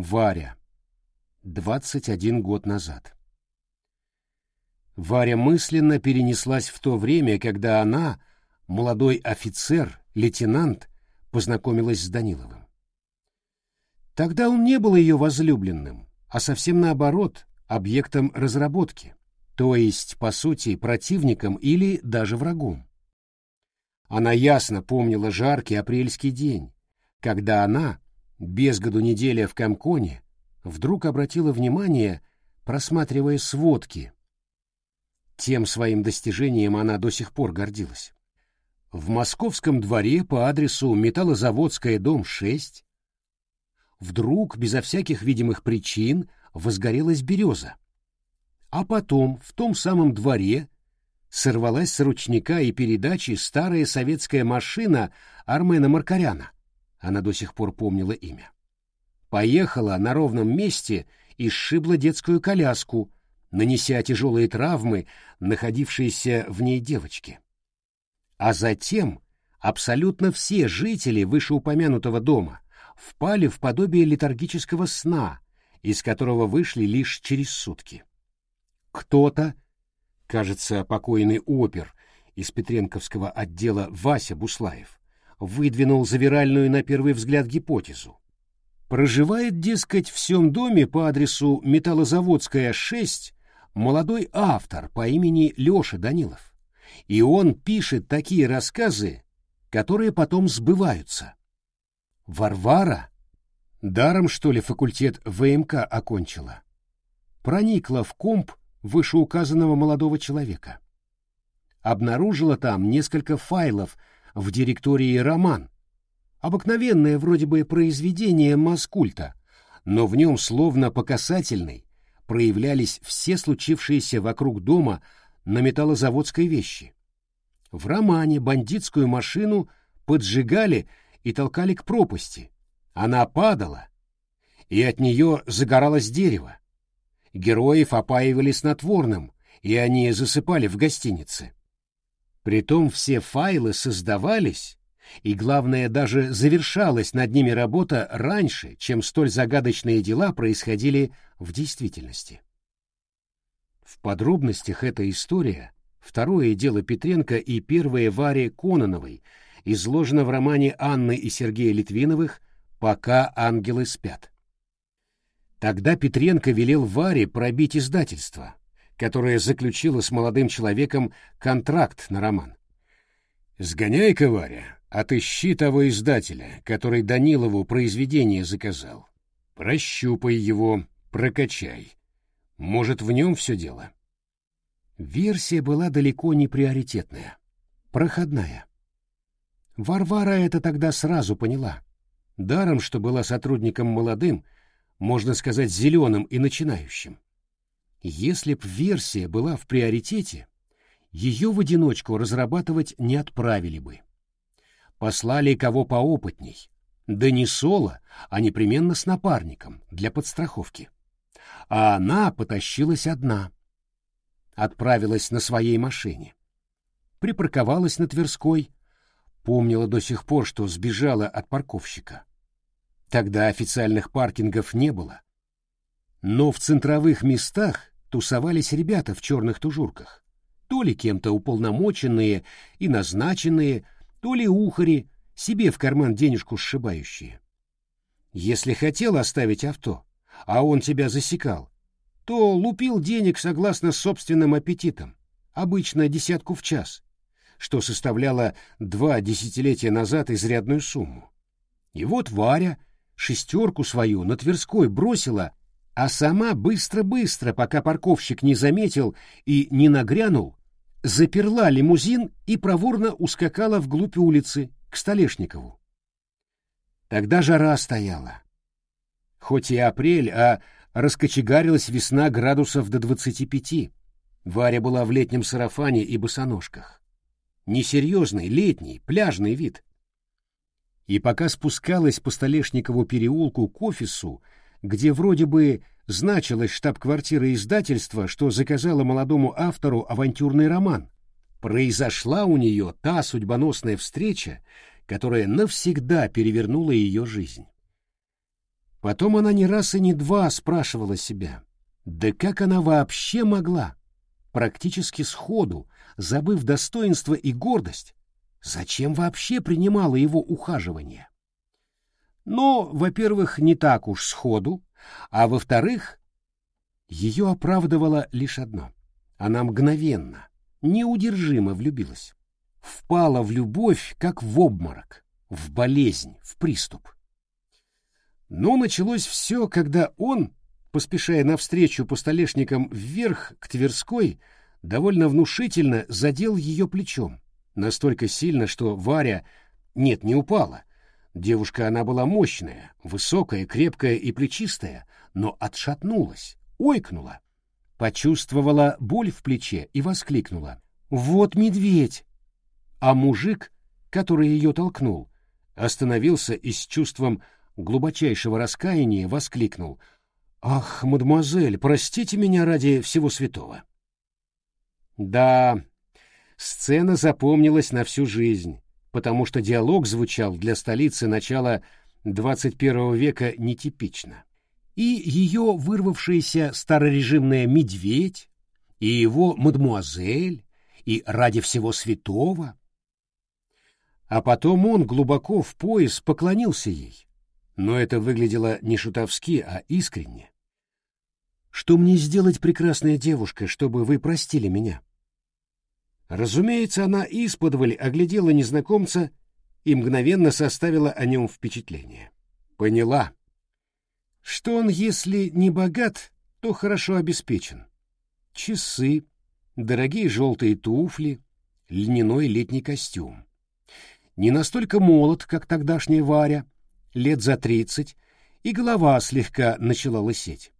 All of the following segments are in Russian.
Варя. 21 год назад. Варя мысленно перенеслась в то время, когда она, молодой офицер, лейтенант, познакомилась с Даниловым. Тогда он не был ее возлюбленным, а совсем наоборот, объектом разработки, то есть, по сути, противником или даже врагом. Она ясно помнила жаркий апрельский день, когда она, без году неделя в Камконе, вдруг обратила внимание, просматривая сводки. Тем своим достижением она до сих пор гордилась. В московском дворе по адресу Металлозаводская, дом 6, вдруг, безо всяких видимых причин, возгорелась береза. А потом в том самом дворе сорвалась с ручника и передачи старая советская машина Армена Маркаряна. Она до сих пор помнила имя. Поехала на ровном месте и сшибла детскую коляску, нанеся тяжелые травмы находившейся в ней девочке. А затем абсолютно все жители вышеупомянутого дома впали в подобие летаргического сна, из которого вышли лишь через сутки. Кто-то, кажется, покойный опер из Петренковского отдела Вася Буслаев, выдвинул завиральную на первый взгляд гипотезу. Проживает, дескать, в всем доме по адресу Металлозаводская, 6, молодой автор по имени Леша Данилов. И он пишет такие рассказы, которые потом сбываются. Варвара? Даром, что ли, факультет ВМК окончила? Проникла в комп вышеуказанного молодого человека. Обнаружила там несколько файлов в директории «Роман». Обыкновенное вроде бы произведение маскульта, но в нем словно по касательной проявлялись все случившиеся вокруг дома на металлозаводской вещи. В романе бандитскую машину поджигали и толкали к пропасти. Она падала, и от нее загоралось дерево. Героев опаивали снотворным, и они засыпали в гостинице. Притом все файлы создавались, и, главное, даже завершалась над ними работа раньше, чем столь загадочные дела происходили в действительности. В подробностях эта история, второе дело Петренко и первое Варе Кононовой, изложено в романе Анны и Сергея Литвиновых «Пока ангелы спят». Тогда Петренко велел Варе пробить издательство, которое заключило с молодым человеком контракт на роман. «Сгоняй-ка, Варя, отыщи того издателя, который Данилову произведение заказал. Прощупай его, прокачай. Может, в нем все дело?» Версия была далеко не приоритетная, проходная. Варвара это тогда сразу поняла. Даром, что была сотрудником молодым, можно сказать, зеленым и начинающим. Если б версия была в приоритете, ее в одиночку разрабатывать не отправили бы. Послали кого поопытней, да не соло, а непременно с напарником для подстраховки. А она потащилась одна. Отправилась на своей машине. Припарковалась на Тверской, помнила до сих пор, что сбежала от парковщика. Тогда официальных паркингов не было. Но в центровых местах тусовались ребята в черных тужурках. То ли кем-то уполномоченные и назначенные, то ли ухари, себе в карман денежку сшибающие. Если хотел оставить авто, а он тебя засекал, то лупил денег согласно собственным аппетитам, обычно десятку в час, что составляло два десятилетия назад изрядную сумму. И вот Варя шестерку свою на Тверской бросила, а сама быстро-быстро, пока парковщик не заметил и не нагрянул, заперла лимузин и проворно ускакала вглубь улицы, к Столешникову. Тогда жара стояла. Хоть и апрель, а раскочегарилась весна градусов до двадцати пяти. Варя была в летнем сарафане и босоножках. Несерьезный, летний, пляжный вид. И пока спускалась по Столешникову переулку к офису, где вроде бы значилась штаб-квартира издательства, что заказала молодому автору авантюрный роман, произошла у нее та судьбоносная встреча, которая навсегда перевернула ее жизнь. Потом она не раз и не два спрашивала себя, да как она вообще могла, практически сходу, забыв достоинство и гордость, зачем вообще принимала его ухаживание? Но, во-первых, не так уж сходу, а во-вторых, ее оправдывало лишь одно. Она мгновенно, неудержимо влюбилась. Впала в любовь, как в обморок, в болезнь, в приступ. Но началось все, когда он, поспешая навстречу по столешникам вверх к Тверской, довольно внушительно задел ее плечом. Настолько сильно, что Варя, нет, не упала. Девушка она была мощная, высокая, крепкая и плечистая, но отшатнулась, ойкнула, почувствовала боль в плече и воскликнула. «Вот медведь!» А мужик, который ее толкнул, остановился и с чувством глубочайшего раскаяния воскликнул. «Ах, мадемуазель, простите меня ради всего святого!» Да, сцена запомнилась на всю жизнь, потому что диалог звучал для столицы начала XXI века нетипично. И ее вырвавшийся старорежимная «медведь», и его «мадемуазель», и «ради всего святого». А потом он глубоко в пояс поклонился ей. Но это выглядело не шутовски, а искренне. «Что мне сделать, прекрасная девушка, чтобы вы простили меня?» Разумеется, она исподволь оглядела незнакомца и мгновенно составила о нем впечатление. Поняла, что он, если не богат, то хорошо обеспечен. Часы, дорогие желтые туфли, льняной летний костюм. Не настолько молод, как тогдашняя Варя, лет за тридцать, и голова слегка начала лысеть.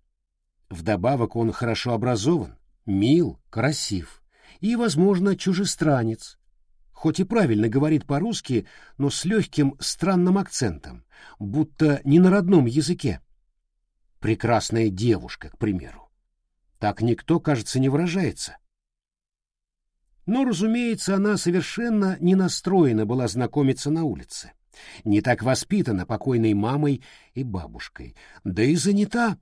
Вдобавок он хорошо образован, мил, красив и, возможно, чужестранец, хоть и правильно говорит по-русски, но с легким странным акцентом, будто не на родном языке. Прекрасная девушка, к примеру. Так никто, кажется, не выражается. Но, разумеется, она совершенно не настроена была знакомиться на улице. Не так воспитана покойной мамой и бабушкой, да и занята.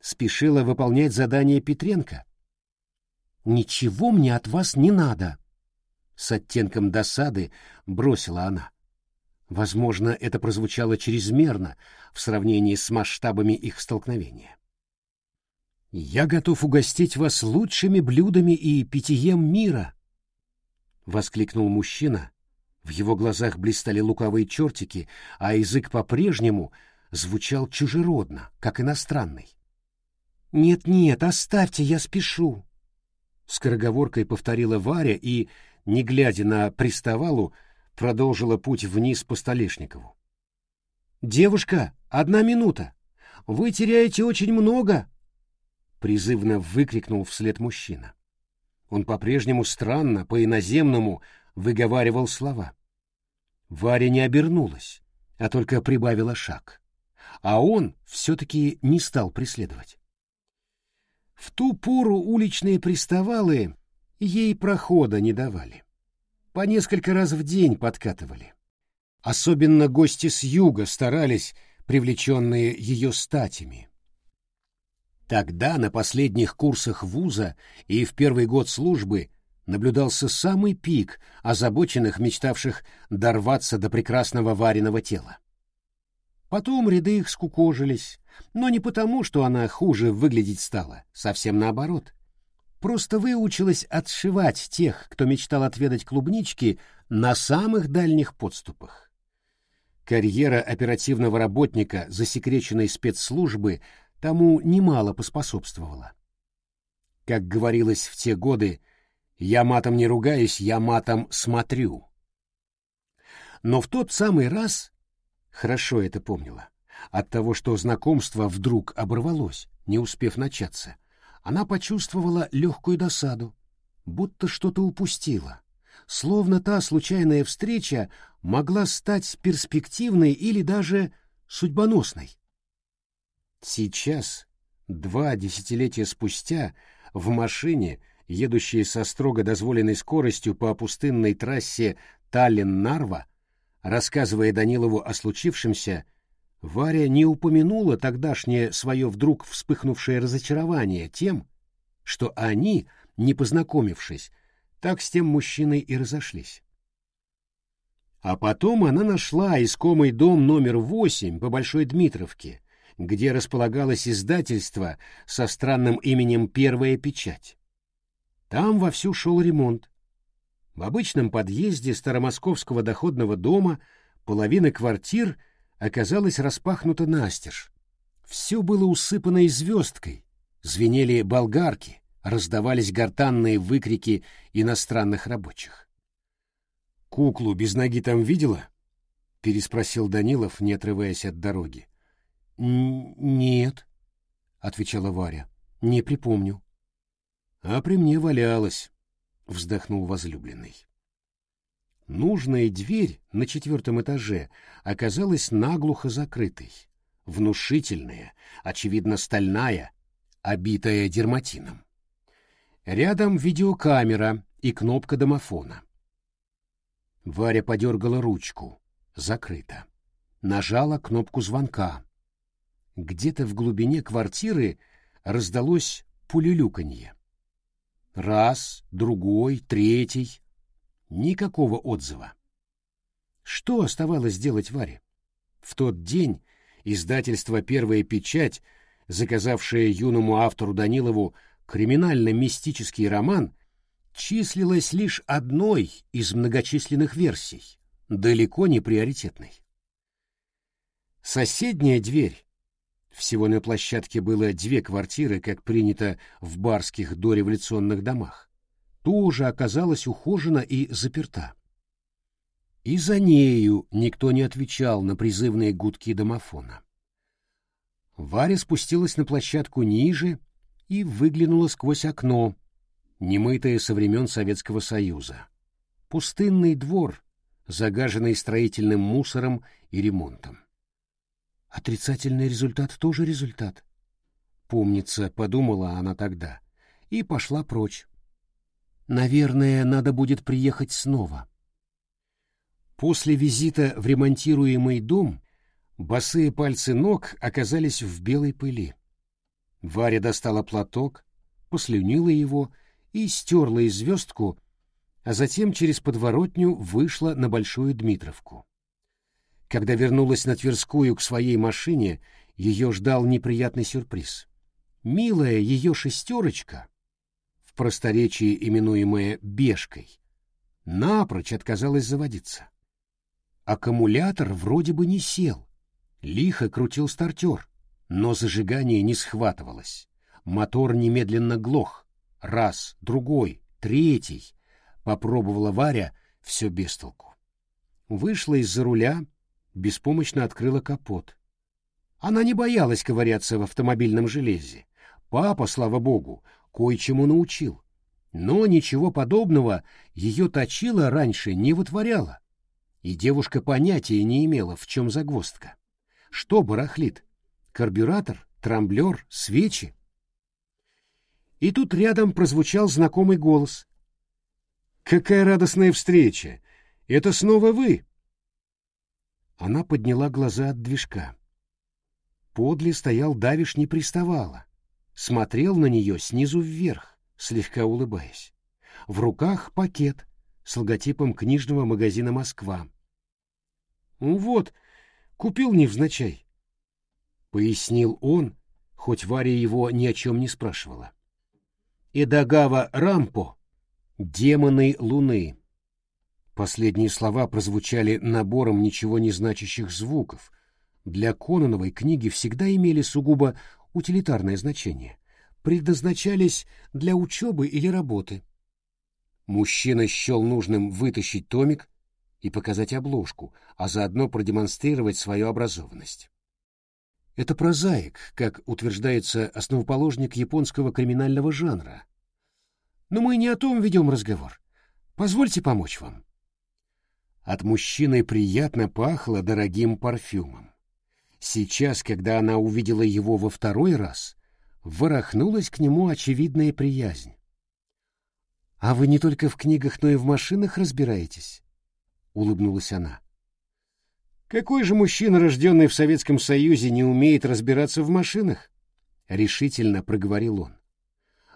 Спешила выполнять задание Петренко — «Ничего мне от вас не надо!» С оттенком досады бросила она. Возможно, это прозвучало чрезмерно в сравнении с масштабами их столкновения. «Я готов угостить вас лучшими блюдами и питьем мира!» — воскликнул мужчина. В его глазах блистали луковые чертики, а язык по-прежнему звучал чужеродно, как иностранный. «Нет-нет, оставьте, я спешу!» Скороговоркой повторила Варя и, не глядя на приставалу, продолжила путь вниз по Столешникову. «Девушка, одна минута! Вы теряете очень много!» Призывно выкрикнул вслед мужчина. Он по-прежнему странно, по-иноземному выговаривал слова. Варя не обернулась, а только прибавила шаг. А он все-таки не стал преследовать. В ту пору уличные приставалы ей прохода не давали. По несколько раз в день подкатывали. Особенно гости с юга старались, привлеченные ее статями. Тогда на последних курсах вуза и в первый год службы наблюдался самый пик озабоченных, мечтавших дорваться до прекрасного вареного тела. Потом ряды их скукожились, но не потому, что она хуже выглядеть стала, совсем наоборот. Просто выучилась отшивать тех, кто мечтал отведать клубнички на самых дальних подступах. Карьера оперативного работника засекреченной спецслужбы тому немало поспособствовала. Как говорилось в те годы, «Я матом не ругаюсь, я матом смотрю». Но в тот самый раз хорошо это помнила. От того, что знакомство вдруг оборвалось, не успев начаться, она почувствовала легкую досаду, будто что-то упустила, словно та случайная встреча могла стать перспективной или даже судьбоносной. Сейчас, два десятилетия спустя, в машине, едущей со строго дозволенной скоростью по пустынной трассе Таллин-Нарва, Рассказывая Данилову о случившемся, Варя не упомянула тогдашнее свое вдруг вспыхнувшее разочарование тем, что они, не познакомившись, так с тем мужчиной и разошлись. А потом она нашла искомый дом номер восемь по Большой Дмитровке, где располагалось издательство со странным именем «Первая печать». Там вовсю шел ремонт. В обычном подъезде старомосковского доходного дома половина квартир оказалась распахнута настежь. Все было усыпано звездкой, звенели болгарки, раздавались гортанные выкрики иностранных рабочих. «Куклу без ноги там видела?» — переспросил Данилов, не отрываясь от дороги. «Нет», — отвечала Варя, — «не припомню». «А при мне валялась», — вздохнул возлюбленный. Нужная дверь на четвертом этаже оказалась наглухо закрытой, внушительная, очевидно стальная, обитая дерматином. Рядом видеокамера и кнопка домофона. Варя подергала ручку. Закрыто. Нажала кнопку звонка. Где-то в глубине квартиры раздалось пулюлюканье. Раз, другой, третий. Никакого отзыва. Что оставалось делать Варе? В тот день издательство «Первая печать», заказавшее юному автору Данилову криминально-мистический роман числилась лишь одной из многочисленных версий, далеко не приоритетной. Соседняя дверь, всего на площадке было две квартиры, как принято в барских дореволюционных домах, тоже оказалась ухожена и заперта. И за нею никто не отвечал на призывные гудки домофона. Варя спустилась на площадку ниже и выглянула сквозь окно, немытое со времен Советского Союза. Пустынный двор, загаженный строительным мусором и ремонтом. Отрицательный результат тоже результат. Помнится, подумала она тогда, и пошла прочь. Наверное, надо будет приехать снова. После визита в ремонтируемый дом босые пальцы ног оказались в белой пыли. Варя достала платок, послюнила его и стерла из звездку, а затем через подворотню вышла на Большую Дмитровку. Когда вернулась на Тверскую к своей машине, ее ждал неприятный сюрприз. Милая ее шестерочка, в просторечии именуемая «бешкой», напрочь отказалась заводиться. Аккумулятор вроде бы не сел, лихо крутил стартер, но зажигание не схватывалось. Мотор немедленно глох. Раз, другой, третий. Попробовала Варя, все без толку. Вышла из-за руля, беспомощно открыла капот. Она не боялась ковыряться в автомобильном железе. Папа, слава богу, кое-чему научил. Но ничего подобного ее точило раньше не вытворяло. И девушка понятия не имела, в чем загвоздка. Что барахлит? карбюратор, трамблер, свечи. И тут рядом прозвучал знакомый голос. «Какая радостная встреча! Это снова вы!» Она подняла глаза от движка. Подле стоял Давиш не приставала. Смотрел на нее снизу вверх, слегка улыбаясь. В руках пакет с логотипом книжного магазина «Москва». «Вот, купил невзначай пояснил он, хоть Варя его ни о чем не спрашивала. Эдагава Рампо, демоны Луны. Последние слова прозвучали набором ничего не значащих звуков. Для Кононовой книги всегда имели сугубо утилитарное значение, предназначались для учебы или работы. Мужчина счел нужным вытащить томик и показать обложку, а заодно продемонстрировать свою образованность. Это прозаик, как утверждается основоположник японского криминального жанра. Но мы не о том ведем разговор. Позвольте помочь вам. От мужчины приятно пахло дорогим парфюмом. Сейчас, когда она увидела его во второй раз, ворохнулась к нему очевидная приязнь. «А вы не только в книгах, но и в машинах разбираетесь?» — улыбнулась она. Какой же мужчина, рожденный в Советском Союзе, не умеет разбираться в машинах? Решительно проговорил он.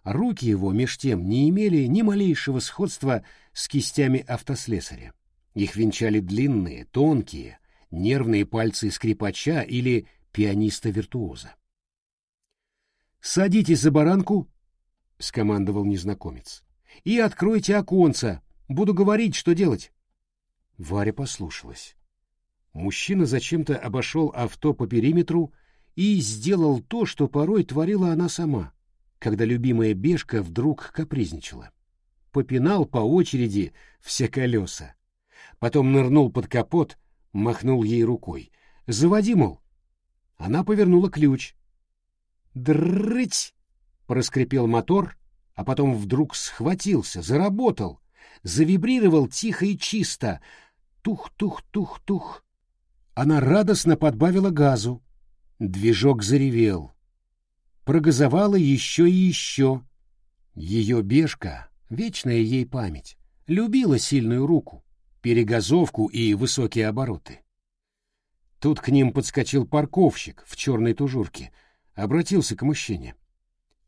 Руки его, меж тем, не имели ни малейшего сходства с кистями автослесаря. Их венчали длинные, тонкие, нервные пальцы скрипача или пианиста-виртуоза. «Садитесь за баранку», — скомандовал незнакомец, — «и откройте оконца. Буду говорить, что делать». Варя послушалась. Мужчина зачем-то обошел авто по периметру и сделал то, что порой творила она сама, когда любимая бешка вдруг капризничала. Попинал по очереди все колеса. Потом нырнул под капот, махнул ей рукой. «Заводи, мол». Она повернула ключ. «Дрыть!» — проскрипел мотор, а потом вдруг схватился, заработал, завибрировал тихо и чисто. Тух-тух-тух-тух. Она радостно подбавила газу. Движок заревел. Прогазовала еще и еще. Ее бешка, вечная ей память, любила сильную руку, перегазовку и высокие обороты. Тут к ним подскочил парковщик в черной тужурке, обратился к мужчине.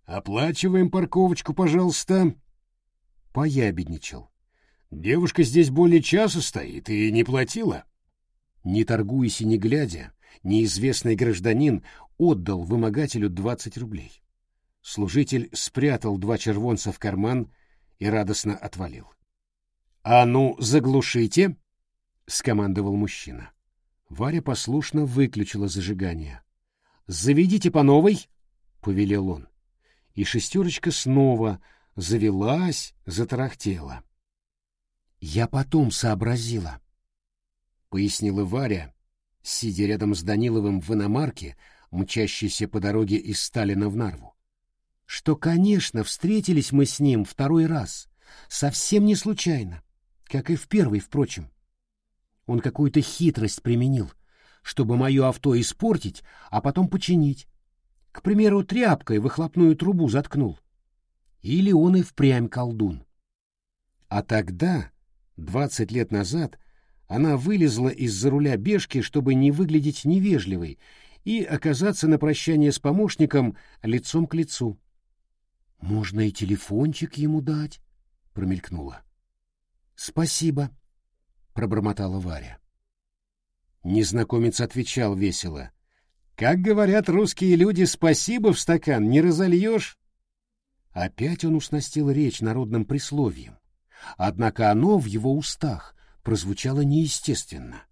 «Оплачиваем парковочку, пожалуйста». Поябедничал. «Девушка здесь более часа стоит и не платила». Не торгуясь и не глядя, неизвестный гражданин отдал вымогателю двадцать рублей. Служитель спрятал два червонца в карман и радостно отвалил. — А ну, заглушите! — скомандовал мужчина. Варя послушно выключила зажигание. — Заведите по новой! — повелел он. И шестерочка снова завелась, затарахтела. Я потом сообразила. — пояснила Варя, сидя рядом с Даниловым в иномарке, мчащейся по дороге из Сталина в Нарву. Что, конечно, встретились мы с ним второй раз, совсем не случайно, как и в первый, впрочем. Он какую-то хитрость применил, чтобы мое авто испортить, а потом починить. К примеру, тряпкой выхлопную трубу заткнул. Или он и впрямь колдун. А тогда, двадцать лет назад, она вылезла из-за руля бешки, чтобы не выглядеть невежливой и оказаться на прощание с помощником лицом к лицу. «Можно и телефончик ему дать», — промелькнула. «Спасибо», — пробормотала Варя. Незнакомец отвечал весело. «Как говорят русские люди, спасибо в стакан не разольешь». Опять он уснастил речь народным присловием. Однако оно в его устах прозвучало неестественно,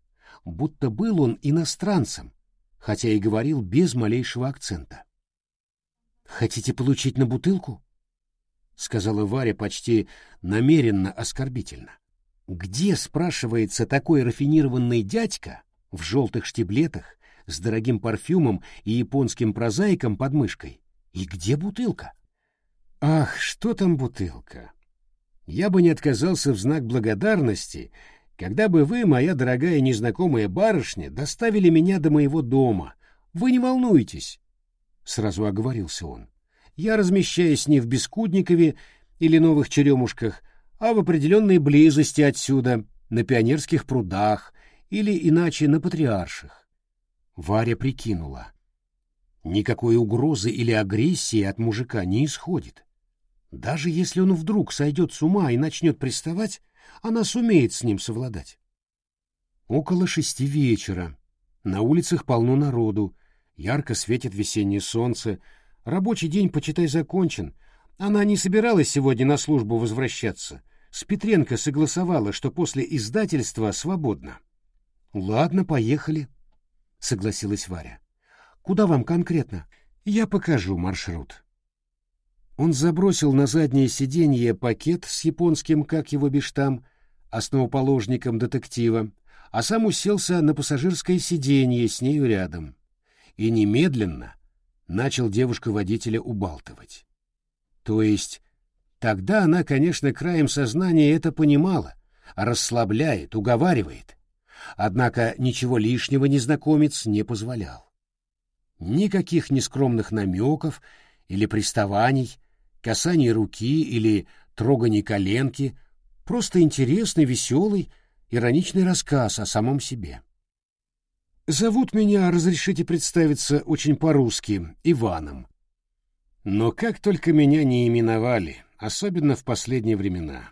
будто был он иностранцем, хотя и говорил без малейшего акцента. «Хотите получить на бутылку?» — сказала Варя почти намеренно оскорбительно. «Где, спрашивается, такой рафинированный дядька в желтых штиблетах с дорогим парфюмом и японским прозаиком под мышкой? И где бутылка?» «Ах, что там бутылка!» Я бы не отказался в знак благодарности, когда бы вы, моя дорогая незнакомая барышня, доставили меня до моего дома. Вы не волнуйтесь, — сразу оговорился он. Я размещаюсь не в Бескудникове или Новых Черемушках, а в определенной близости отсюда, на Пионерских прудах или иначе на Патриарших. Варя прикинула. Никакой угрозы или агрессии от мужика не исходит. Даже если он вдруг сойдет с ума и начнет приставать, она сумеет с ним совладать. Около шести вечера. На улицах полно народу. Ярко светит весеннее солнце. Рабочий день, почитай, закончен. Она не собиралась сегодня на службу возвращаться. С Петренко согласовала, что после издательства свободно. — Ладно, поехали, — согласилась Варя. — Куда вам конкретно? Я покажу маршрут. Он забросил на заднее сиденье пакет с японским, как его бишь там, основоположником детектива, а сам уселся на пассажирское сиденье с нею рядом. И немедленно начал девушку-водителя убалтывать. То есть тогда она, конечно, краем сознания это понимала, расслабляет, уговаривает. Однако ничего лишнего незнакомец не позволял. Никаких нескромных намеков или приставаний — касание руки или трогание коленки, просто интересный, веселый, ироничный рассказ о самом себе. Зовут меня, разрешите представиться, очень по-русски, Иваном. Но как только меня не именовали, особенно в последние времена.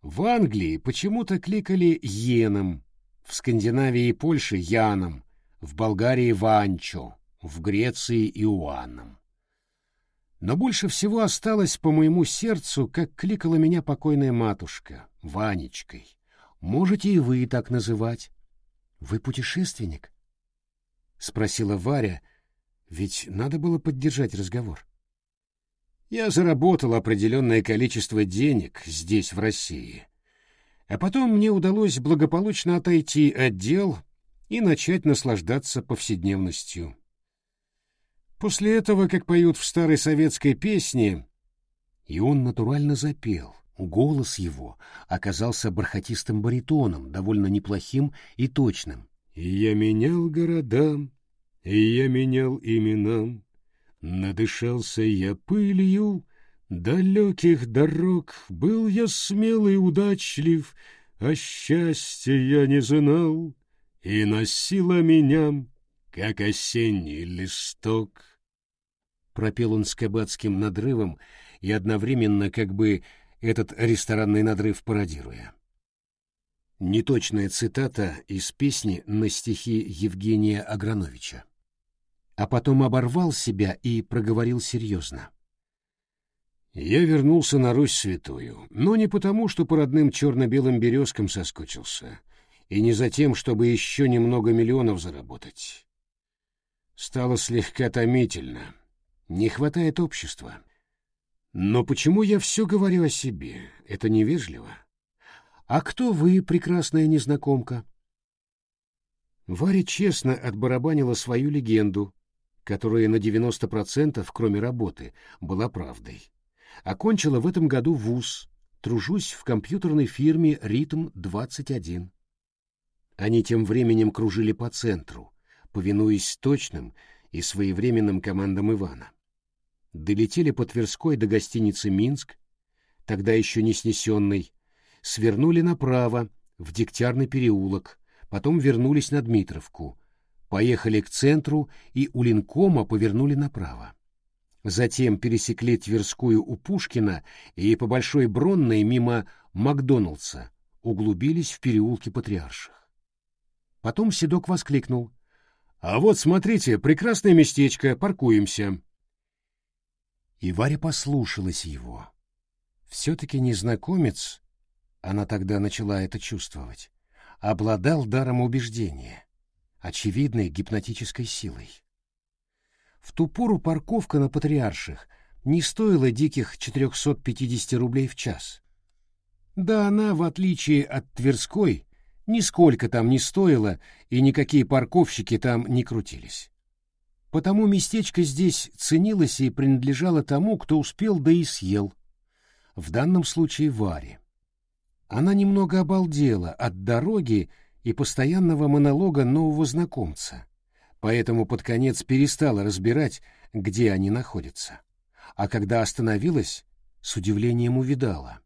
В Англии почему-то кликали Йеном, в Скандинавии и Польше — Яном, в Болгарии — Ванчо, в Греции — Иоанном. Но больше всего осталось по моему сердцу, как кликала меня покойная матушка, Ванечкой. Можете и вы так называть. Вы путешественник? Спросила Варя, ведь надо было поддержать разговор. Я заработал определенное количество денег здесь, в России. А потом мне удалось благополучно отойти от дел и начать наслаждаться повседневностью. После этого, как поют в старой советской песне, и он натурально запел. Голос его оказался бархатистым баритоном, довольно неплохим и точным. «И я менял города, и я менял имена, надышался я пылью далеких дорог, был я смелый и удачлив, а счастья я не знал, и носила меня, как осенний листок». Пропел он с кабацким надрывом и одновременно как бы этот ресторанный надрыв пародируя. Неточная цитата из песни на стихи Евгения Аграновича. А потом оборвал себя и проговорил серьезно. Я вернулся на Русь святую, но не потому, что по родным черно-белым березкам соскучился, и не за тем, чтобы еще немного миллионов заработать. Стало слегка томительно. Не хватает общества. Но почему я все говорю о себе? Это невежливо. А кто вы, прекрасная незнакомка? Варя честно отбарабанила свою легенду, которая на 90%, кроме работы, была правдой. Окончила в этом году вуз, тружусь в компьютерной фирме «Ритм-21». Они тем временем кружили по центру, повинуясь точным и своевременным командам Ивана долетели по Тверской до гостиницы «Минск», тогда еще не снесенной, свернули направо, в Дегтярный переулок, потом вернулись на Дмитровку, поехали к центру и у Линкома повернули направо. Затем пересекли Тверскую у Пушкина и по Большой Бронной мимо Макдоналдса углубились в переулки Патриарших. Потом Седок воскликнул. «А вот, смотрите, прекрасное местечко, паркуемся». И Варя послушалась его. Все-таки незнакомец, она тогда начала это чувствовать, обладал даром убеждения, очевидной гипнотической силой. В ту пору парковка на Патриарших не стоила диких 450 рублей в час. Да она, в отличие от Тверской, нисколько там не стоила, и никакие парковщики там не крутились. Потому местечко здесь ценилось и принадлежало тому, кто успел да и съел. В данном случае Варе. Она немного обалдела от дороги и постоянного монолога нового знакомца, поэтому под конец перестала разбирать, где они находятся. А когда остановилась, с удивлением увидала,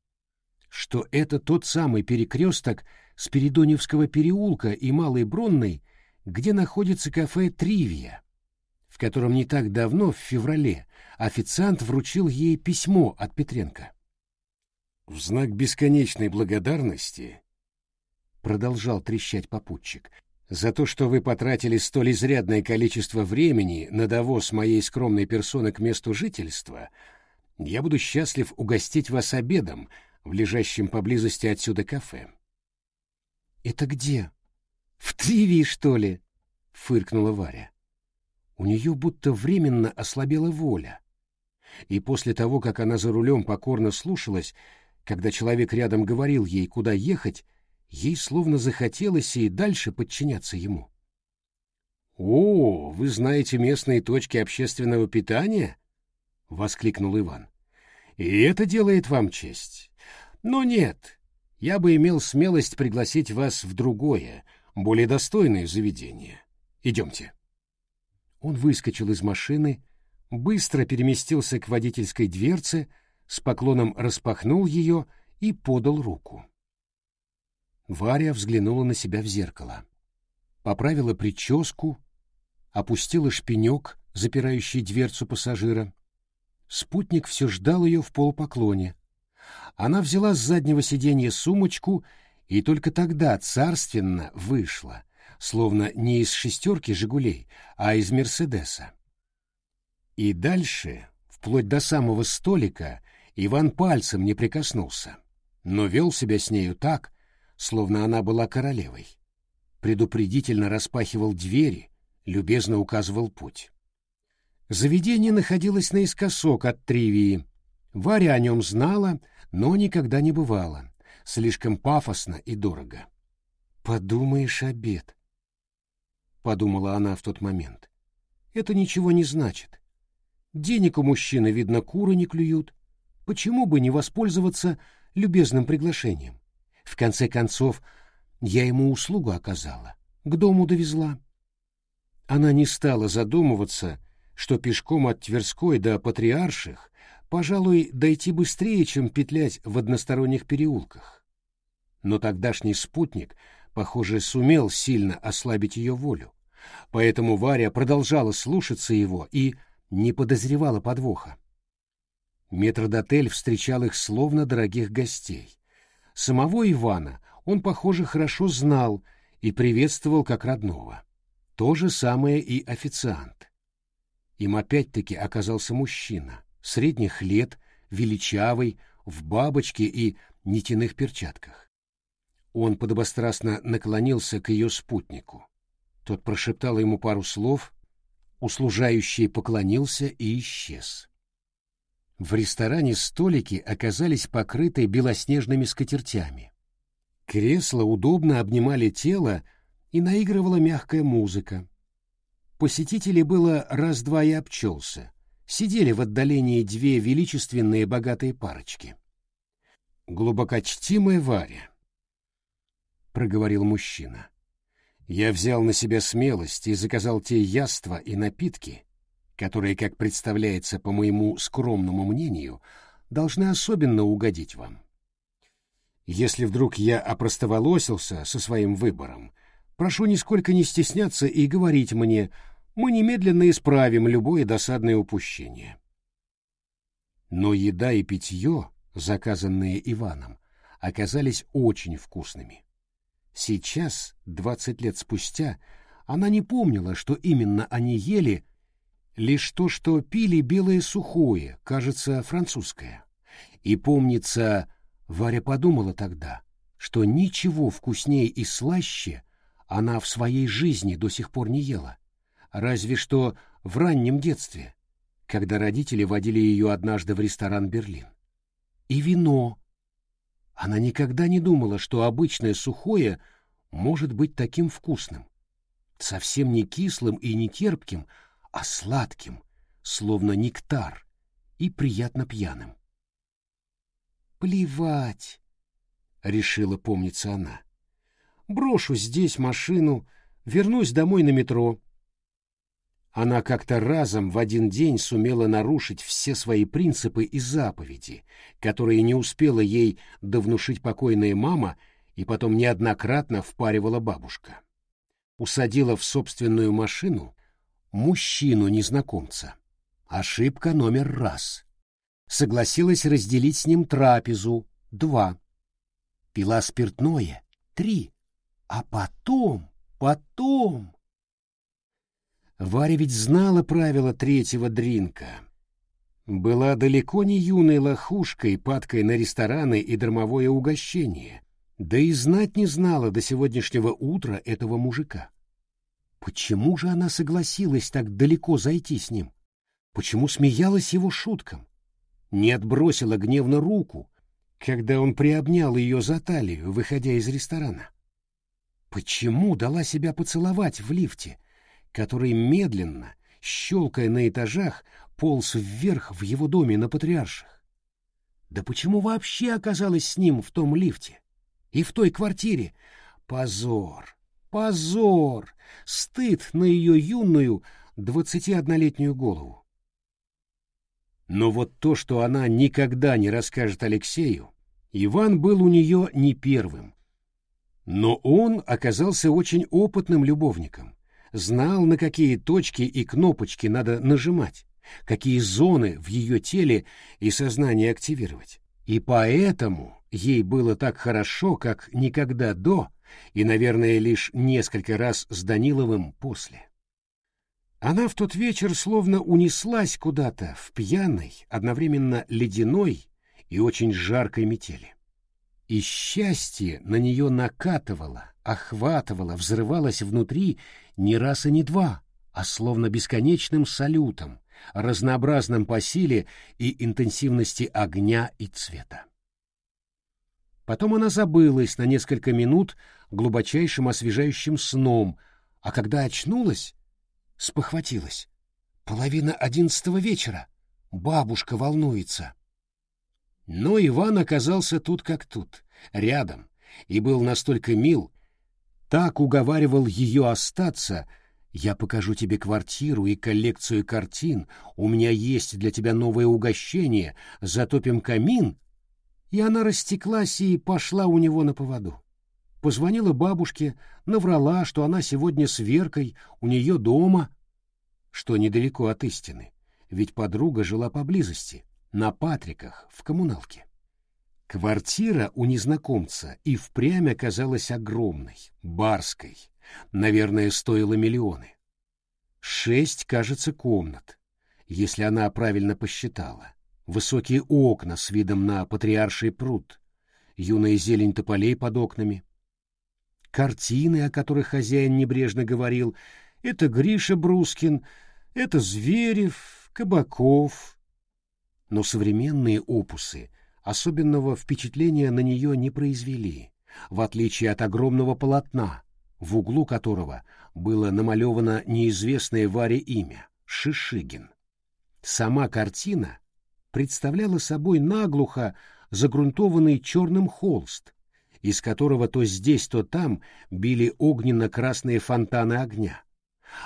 что это тот самый перекресток Спиридоневского переулка и Малой Бронной, где находится кафе «Тривия», в котором не так давно, в феврале, официант вручил ей письмо от Петренко. В знак бесконечной благодарности, продолжал трещать попутчик, за то, что вы потратили столь изрядное количество времени на довоз моей скромной персоны к месту жительства, я буду счастлив угостить вас обедом в лежащем поблизости отсюда кафе. — Это где? В Тривии, что ли? — фыркнула Варя. У нее будто временно ослабела воля. И после того, как она за рулем покорно слушалась, когда человек рядом говорил ей, куда ехать, ей словно захотелось и дальше подчиняться ему. «О, вы знаете местные точки общественного питания?» — воскликнул Иван. «И это делает вам честь. Но нет, я бы имел смелость пригласить вас в другое, более достойное заведение. Идемте». Он выскочил из машины, быстро переместился к водительской дверце, с поклоном распахнул ее и подал руку. Варя взглянула на себя в зеркало. поправила прическу, опустила шпинек, запирающий дверцу пассажира. Спутник все ждал ее в полупоклоне. Она взяла с заднего сиденья сумочку и только тогда царственно вышла, словно не из шестерки «Жигулей», а из «Мерседеса». И дальше, вплоть до самого столика, Иван пальцем не прикоснулся, но вел себя с нею так, словно она была королевой. Предупредительно распахивал двери, любезно указывал путь. Заведение находилось наискосок от Тривии. Варя о нем знала, но никогда не бывала. Слишком пафосно и дорого. «Подумаешь, обед», — подумала она в тот момент. «Это ничего не значит. Денег у мужчины, видно, куры не клюют. Почему бы не воспользоваться любезным приглашением? В конце концов, я ему услугу оказала, к дому довезла». Она не стала задумываться, что пешком от Тверской до Патриарших пожалуй, дойти быстрее, чем петлять в односторонних переулках. Но тогдашний спутник, похоже, сумел сильно ослабить ее волю, поэтому Варя продолжала слушаться его и не подозревала подвоха. Метродотель встречал их словно дорогих гостей. Самого Ивана он, похоже, хорошо знал и приветствовал как родного. То же самое и официант. Им опять-таки оказался мужчина, средних лет, величавый, в бабочке и нитяных перчатках. Он подобострастно наклонился к ее спутнику. Тот прошептал ему пару слов, услужающий поклонился и исчез. В ресторане столики оказались покрыты белоснежными скатертями. Кресла удобно обнимали тело, и наигрывала мягкая музыка. Посетителей было раз-два и обчелся сидели в отдалении две величественные богатые парочки. «Глубокочтимая Варя», — проговорил мужчина, — «я взял на себя смелость и заказал те яства и напитки, которые, как представляется по моему скромному мнению, должны особенно угодить вам. Если вдруг я опростоволосился со своим выбором, прошу нисколько не стесняться и говорить мне, мы немедленно исправим любое досадное упущение. Но еда и питье, заказанные Иваном, оказались очень вкусными. Сейчас, двадцать лет спустя, она не помнила, что именно они ели, лишь то, что пили белое сухое, кажется, французское. И, помнится, Варя подумала тогда, что ничего вкуснее и слаще она в своей жизни до сих пор не ела разве что в раннем детстве, когда родители водили ее однажды в ресторан «Берлин». И вино. Она никогда не думала, что обычное сухое может быть таким вкусным. Совсем не кислым и не терпким, а сладким, словно нектар, и приятно пьяным. «Плевать!» — решила помниться она. «Брошу здесь машину, вернусь домой на метро, она как-то разом в один день сумела нарушить все свои принципы и заповеди, которые не успела ей довнушить покойная мама и потом неоднократно впаривала бабушка. Усадила в собственную машину мужчину-незнакомца. Ошибка номер раз. Согласилась разделить с ним трапезу. Два. Пила спиртное. Три. А потом, потом... Варя ведь знала правила третьего дринка. Была далеко не юной лохушкой, падкой на рестораны и дармовое угощение, да и знать не знала до сегодняшнего утра этого мужика. Почему же она согласилась так далеко зайти с ним? Почему смеялась его шуткам? Не отбросила гневно руку, когда он приобнял ее за талию, выходя из ресторана? Почему дала себя поцеловать в лифте, который медленно, щелкая на этажах, полз вверх в его доме на Патриарших. Да почему вообще оказалась с ним в том лифте? И в той квартире? Позор! Позор! Стыд на ее юную двадцатиоднолетнюю голову. Но вот то, что она никогда не расскажет Алексею, Иван был у нее не первым. Но он оказался очень опытным любовником, знал, на какие точки и кнопочки надо нажимать, какие зоны в ее теле и сознании активировать. И поэтому ей было так хорошо, как никогда до, и, наверное, лишь несколько раз с Даниловым после. Она в тот вечер словно унеслась куда-то в пьяной, одновременно ледяной и очень жаркой метели. И счастье на нее накатывало, охватывало, взрывалось внутри не раз и не два, а словно бесконечным салютом, разнообразным по силе и интенсивности огня и цвета. Потом она забылась на несколько минут глубочайшим освежающим сном, а когда очнулась, спохватилась. Половина одиннадцатого вечера. Бабушка волнуется. Но Иван оказался тут как тут, рядом, и был настолько мил, так уговаривал ее остаться — я покажу тебе квартиру и коллекцию картин, у меня есть для тебя новое угощение, затопим камин. И она растеклась и пошла у него на поводу. Позвонила бабушке, наврала, что она сегодня с Веркой у нее дома, что недалеко от истины, ведь подруга жила поблизости, на Патриках, в коммуналке. Квартира у незнакомца и впрямь оказалась огромной, барской, Наверное, стоило миллионы. Шесть, кажется, комнат, если она правильно посчитала. Высокие окна с видом на патриарший пруд, юная зелень тополей под окнами. Картины, о которых хозяин небрежно говорил, это Гриша Брускин, это Зверев, Кабаков. Но современные опусы особенного впечатления на нее не произвели, в отличие от огромного полотна, в углу которого было намалевано неизвестное Варе имя — Шишигин. Сама картина представляла собой наглухо загрунтованный черным холст, из которого то здесь, то там били огненно-красные фонтаны огня.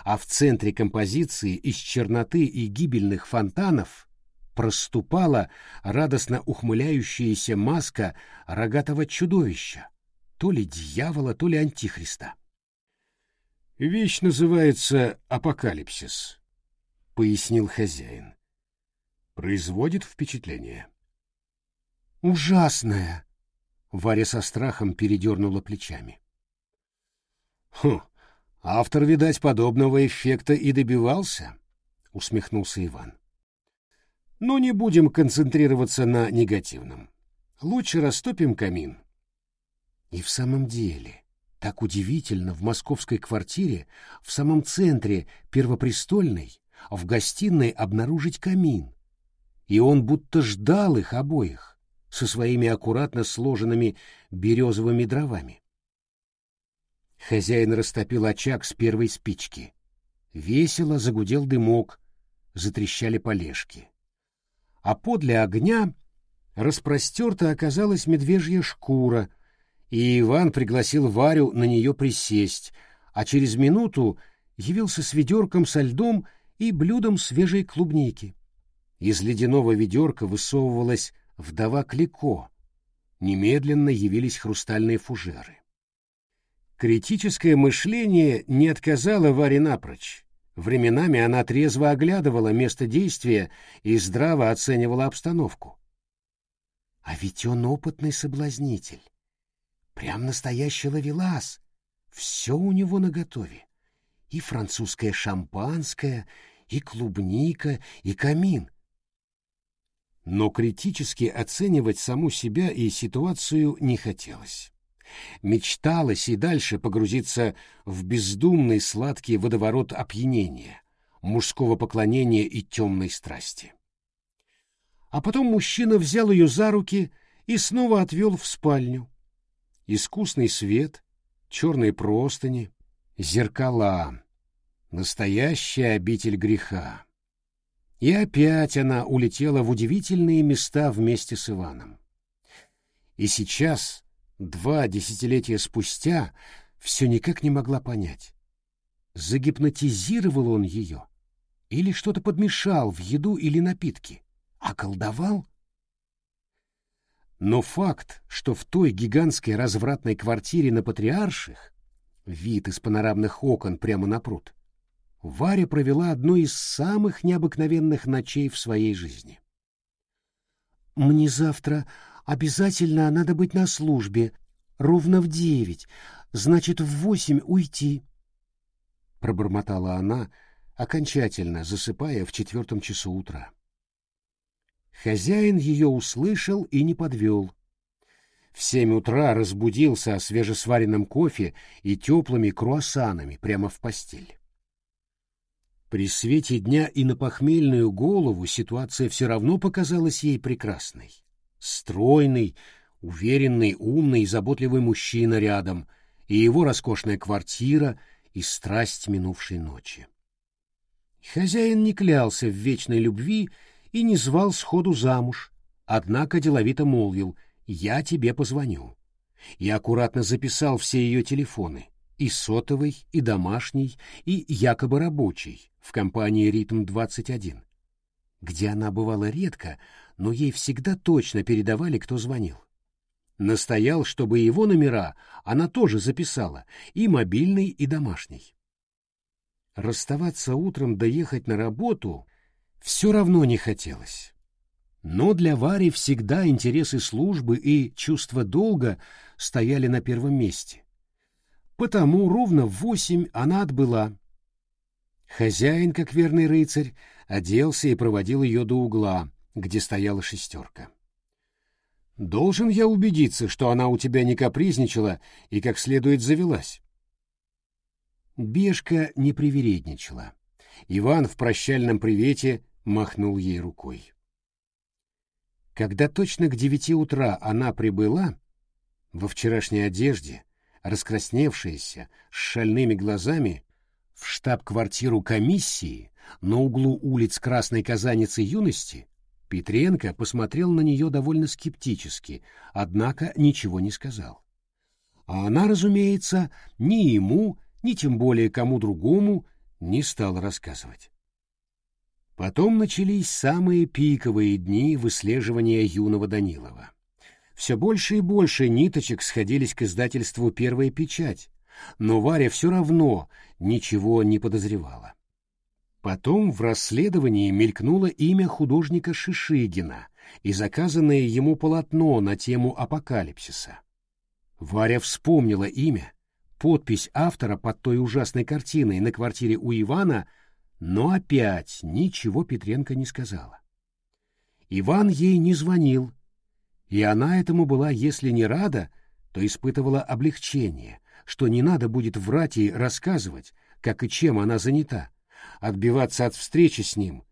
А в центре композиции из черноты и гибельных фонтанов проступала радостно ухмыляющаяся маска рогатого чудовища, то ли дьявола, то ли антихриста. Вещь называется «Апокалипсис», — пояснил хозяин. Производит впечатление. «Ужасная!» — Варя со страхом передернула плечами. «Хм, автор, видать, подобного эффекта и добивался», — усмехнулся Иван. «Но не будем концентрироваться на негативном. Лучше растопим камин». И в самом деле так удивительно в московской квартире, в самом центре Первопрестольной, в гостиной обнаружить камин. И он будто ждал их обоих со своими аккуратно сложенными березовыми дровами. Хозяин растопил очаг с первой спички. Весело загудел дымок, затрещали полежки. А подле огня распростерта оказалась медвежья шкура — и Иван пригласил Варю на нее присесть, а через минуту явился с ведерком со льдом и блюдом свежей клубники. Из ледяного ведерка высовывалась вдова Клико. Немедленно явились хрустальные фужеры. Критическое мышление не отказало Варе напрочь. Временами она трезво оглядывала место действия и здраво оценивала обстановку. А ведь он опытный соблазнитель. Прям настоящий ловелас. Все у него наготове. И французское шампанское, и клубника, и камин. Но критически оценивать саму себя и ситуацию не хотелось. Мечталось и дальше погрузиться в бездумный сладкий водоворот опьянения, мужского поклонения и темной страсти. А потом мужчина взял ее за руки и снова отвел в спальню искусный свет, черные простыни, зеркала. Настоящая обитель греха. И опять она улетела в удивительные места вместе с Иваном. И сейчас, два десятилетия спустя, все никак не могла понять, загипнотизировал он ее или что-то подмешал в еду или напитки, а колдовал? Но факт, что в той гигантской развратной квартире на Патриарших, вид из панорамных окон прямо на пруд, Варя провела одну из самых необыкновенных ночей в своей жизни. «Мне завтра обязательно надо быть на службе, ровно в девять, значит, в восемь уйти», — пробормотала она, окончательно засыпая в четвертом часу утра. Хозяин ее услышал и не подвел. В семь утра разбудился свежесваренным кофе и теплыми круассанами прямо в постель. При свете дня и на похмельную голову ситуация все равно показалась ей прекрасной. Стройный, уверенный, умный и заботливый мужчина рядом, и его роскошная квартира, и страсть минувшей ночи. Хозяин не клялся в вечной любви и не звал сходу замуж, однако деловито молвил «Я тебе позвоню». И аккуратно записал все ее телефоны, и сотовый, и домашний, и якобы рабочий, в компании «Ритм-21», где она бывала редко, но ей всегда точно передавали, кто звонил. Настоял, чтобы его номера она тоже записала, и мобильный, и домашний. Расставаться утром доехать на работу все равно не хотелось. Но для Вари всегда интересы службы и чувство долга стояли на первом месте. Потому ровно в восемь она отбыла. Хозяин, как верный рыцарь, оделся и проводил ее до угла, где стояла шестерка. «Должен я убедиться, что она у тебя не капризничала и как следует завелась?» Бешка не привередничала. Иван в прощальном привете махнул ей рукой. Когда точно к девяти утра она прибыла, во вчерашней одежде, раскрасневшаяся, с шальными глазами, в штаб-квартиру комиссии на углу улиц Красной Казаницы юности, Петренко посмотрел на нее довольно скептически, однако ничего не сказал. А она, разумеется, ни ему, ни тем более кому другому не стала рассказывать. Потом начались самые пиковые дни выслеживания юного Данилова. Все больше и больше ниточек сходились к издательству «Первая печать», но Варя все равно ничего не подозревала. Потом в расследовании мелькнуло имя художника Шишигина и заказанное ему полотно на тему апокалипсиса. Варя вспомнила имя, подпись автора под той ужасной картиной на квартире у Ивана — но опять ничего Петренко не сказала. Иван ей не звонил, и она этому была, если не рада, то испытывала облегчение, что не надо будет врать и рассказывать, как и чем она занята, отбиваться от встречи с ним,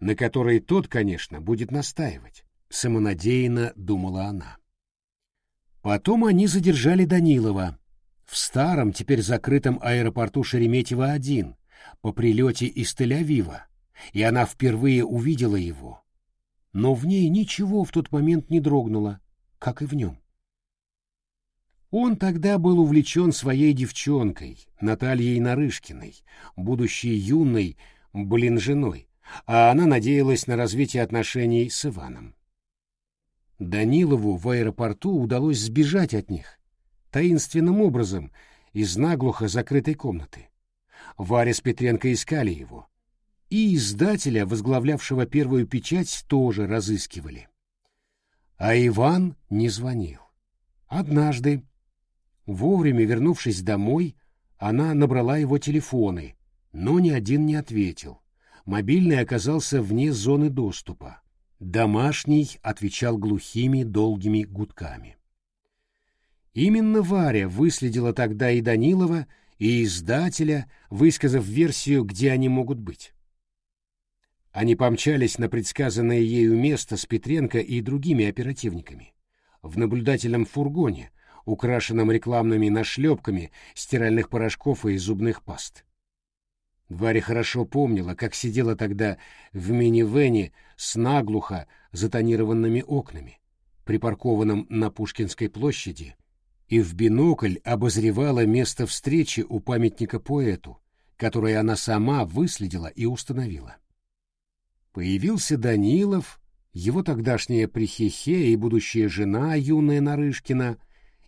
на которой тот, конечно, будет настаивать, самонадеянно думала она. Потом они задержали Данилова в старом, теперь закрытом аэропорту Шереметьево-1, по прилете из Тель-Авива, и она впервые увидела его. Но в ней ничего в тот момент не дрогнуло, как и в нем. Он тогда был увлечен своей девчонкой, Натальей Нарышкиной, будущей юной, блин, женой, а она надеялась на развитие отношений с Иваном. Данилову в аэропорту удалось сбежать от них, таинственным образом, из наглухо закрытой комнаты. Варя с Петренко искали его. И издателя, возглавлявшего первую печать, тоже разыскивали. А Иван не звонил. Однажды, вовремя вернувшись домой, она набрала его телефоны, но ни один не ответил. Мобильный оказался вне зоны доступа. Домашний отвечал глухими долгими гудками. Именно Варя выследила тогда и Данилова, и издателя, высказав версию, где они могут быть. Они помчались на предсказанное ею место с Петренко и другими оперативниками. В наблюдательном фургоне, украшенном рекламными нашлепками стиральных порошков и зубных паст. Варя хорошо помнила, как сидела тогда в минивене с наглухо затонированными окнами, припаркованном на Пушкинской площади и в бинокль обозревала место встречи у памятника поэту, которое она сама выследила и установила. Появился Данилов, его тогдашняя прихихе и будущая жена, юная Нарышкина,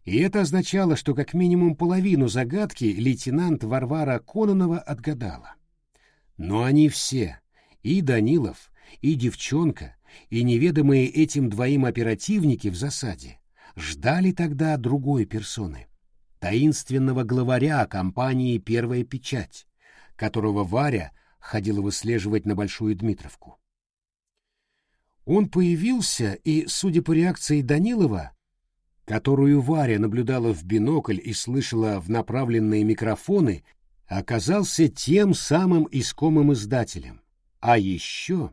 и это означало, что как минимум половину загадки лейтенант Варвара Кононова отгадала. Но они все, и Данилов, и девчонка, и неведомые этим двоим оперативники в засаде, ждали тогда другой персоны, таинственного главаря компании «Первая печать», которого Варя ходила выслеживать на Большую Дмитровку. Он появился, и, судя по реакции Данилова, которую Варя наблюдала в бинокль и слышала в направленные микрофоны, оказался тем самым искомым издателем, а еще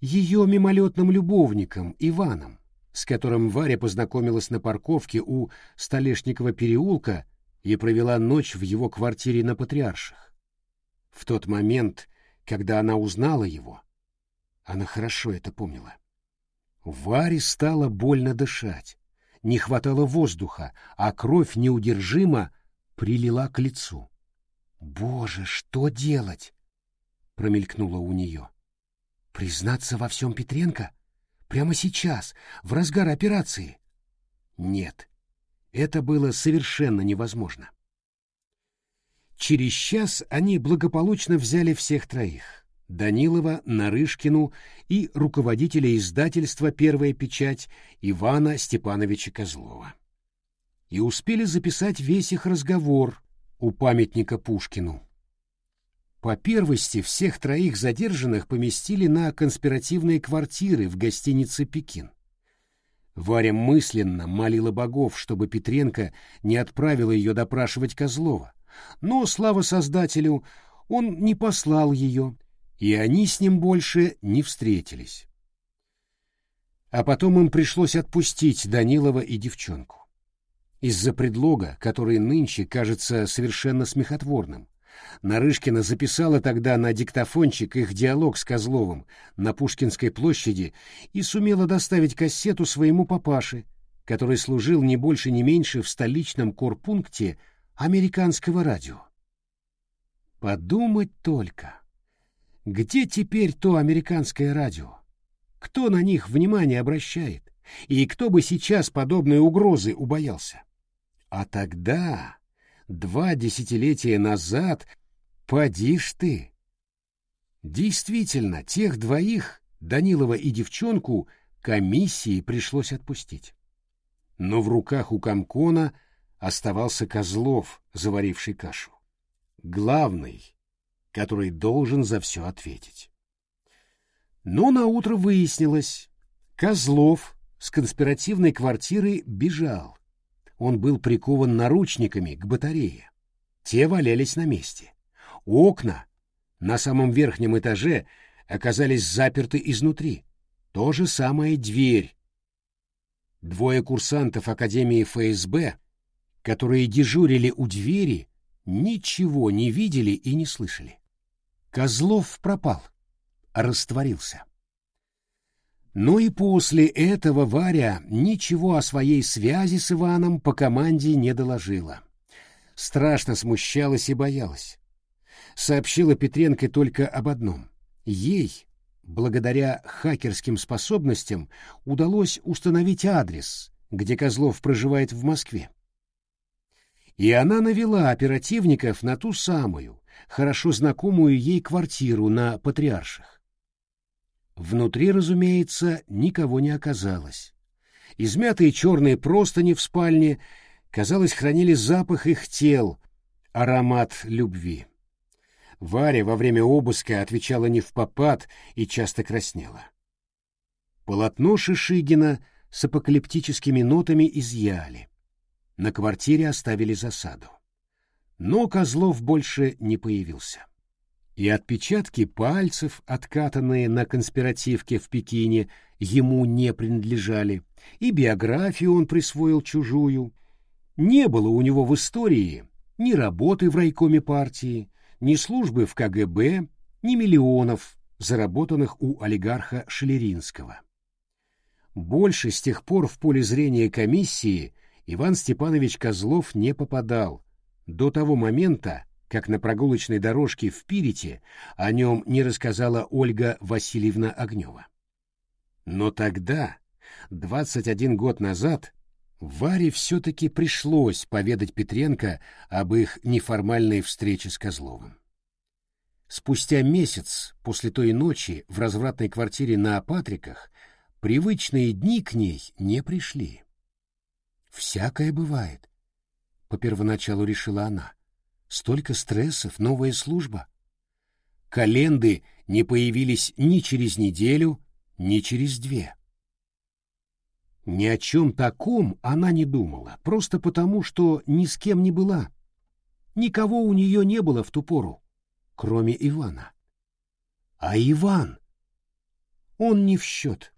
ее мимолетным любовником Иваном, с которым Варя познакомилась на парковке у Столешникова переулка и провела ночь в его квартире на Патриарших. В тот момент, когда она узнала его, она хорошо это помнила. Варе стало больно дышать, не хватало воздуха, а кровь неудержимо прилила к лицу. «Боже, что делать?» — промелькнуло у нее. «Признаться во всем Петренко? Прямо сейчас, в разгар операции?» Нет, это было совершенно невозможно. Через час они благополучно взяли всех троих. Данилова, Нарышкину и руководителя издательства «Первая печать» Ивана Степановича Козлова. И успели записать весь их разговор у памятника Пушкину. По первости всех троих задержанных поместили на конспиративные квартиры в гостинице «Пекин». Варя мысленно молила богов, чтобы Петренко не отправила ее допрашивать Козлова, но, слава Создателю, он не послал ее и они с ним больше не встретились. А потом им пришлось отпустить Данилова и девчонку. Из-за предлога, который нынче кажется совершенно смехотворным, Нарышкина записала тогда на диктофончик их диалог с Козловым на Пушкинской площади и сумела доставить кассету своему папаше, который служил не больше не меньше в столичном корпункте американского радио. Подумать только. Где теперь то американское радио? Кто на них внимание обращает? И кто бы сейчас подобной угрозы убоялся? А тогда, два десятилетия назад, поди ж ты! Действительно, тех двоих, Данилова и девчонку, комиссии пришлось отпустить. Но в руках у Комкона оставался Козлов, заваривший кашу. Главный, который должен за все ответить. Но на утро выяснилось, Козлов с конспиративной квартиры бежал. Он был прикован наручниками к батарее. Те валялись на месте. Окна на самом верхнем этаже оказались заперты изнутри. То же самое дверь. Двое курсантов Академии ФСБ, которые дежурили у двери, ничего не видели и не слышали. Козлов пропал, растворился. Но и после этого Варя ничего о своей связи с Иваном по команде не доложила. Страшно смущалась и боялась. Сообщила Петренко только об одном. Ей, благодаря хакерским способностям, удалось установить адрес, где Козлов проживает в Москве. И она навела оперативников на ту самую, хорошо знакомую ей квартиру на Патриарших. Внутри, разумеется, никого не оказалось. Измятые черные простыни в спальне, казалось, хранили запах их тел, аромат любви. Варя во время обыска отвечала не в попад и часто краснела. Полотно Шишигина с апокалиптическими нотами изъяли. На квартире оставили засаду но Козлов больше не появился. И отпечатки пальцев, откатанные на конспиративке в Пекине, ему не принадлежали, и биографию он присвоил чужую. Не было у него в истории ни работы в райкоме партии, ни службы в КГБ, ни миллионов, заработанных у олигарха Шелеринского. Больше с тех пор в поле зрения комиссии Иван Степанович Козлов не попадал, до того момента, как на прогулочной дорожке в Пирите о нем не рассказала Ольга Васильевна Огнева. Но тогда, 21 год назад, Варе все-таки пришлось поведать Петренко об их неформальной встрече с Козловым. Спустя месяц после той ночи в развратной квартире на Патриках привычные дни к ней не пришли. «Всякое бывает», — по первоначалу решила она. «Столько стрессов, новая служба». Календы не появились ни через неделю, ни через две. Ни о чем таком она не думала, просто потому, что ни с кем не была. Никого у нее не было в ту пору, кроме Ивана. А Иван, он не в счет,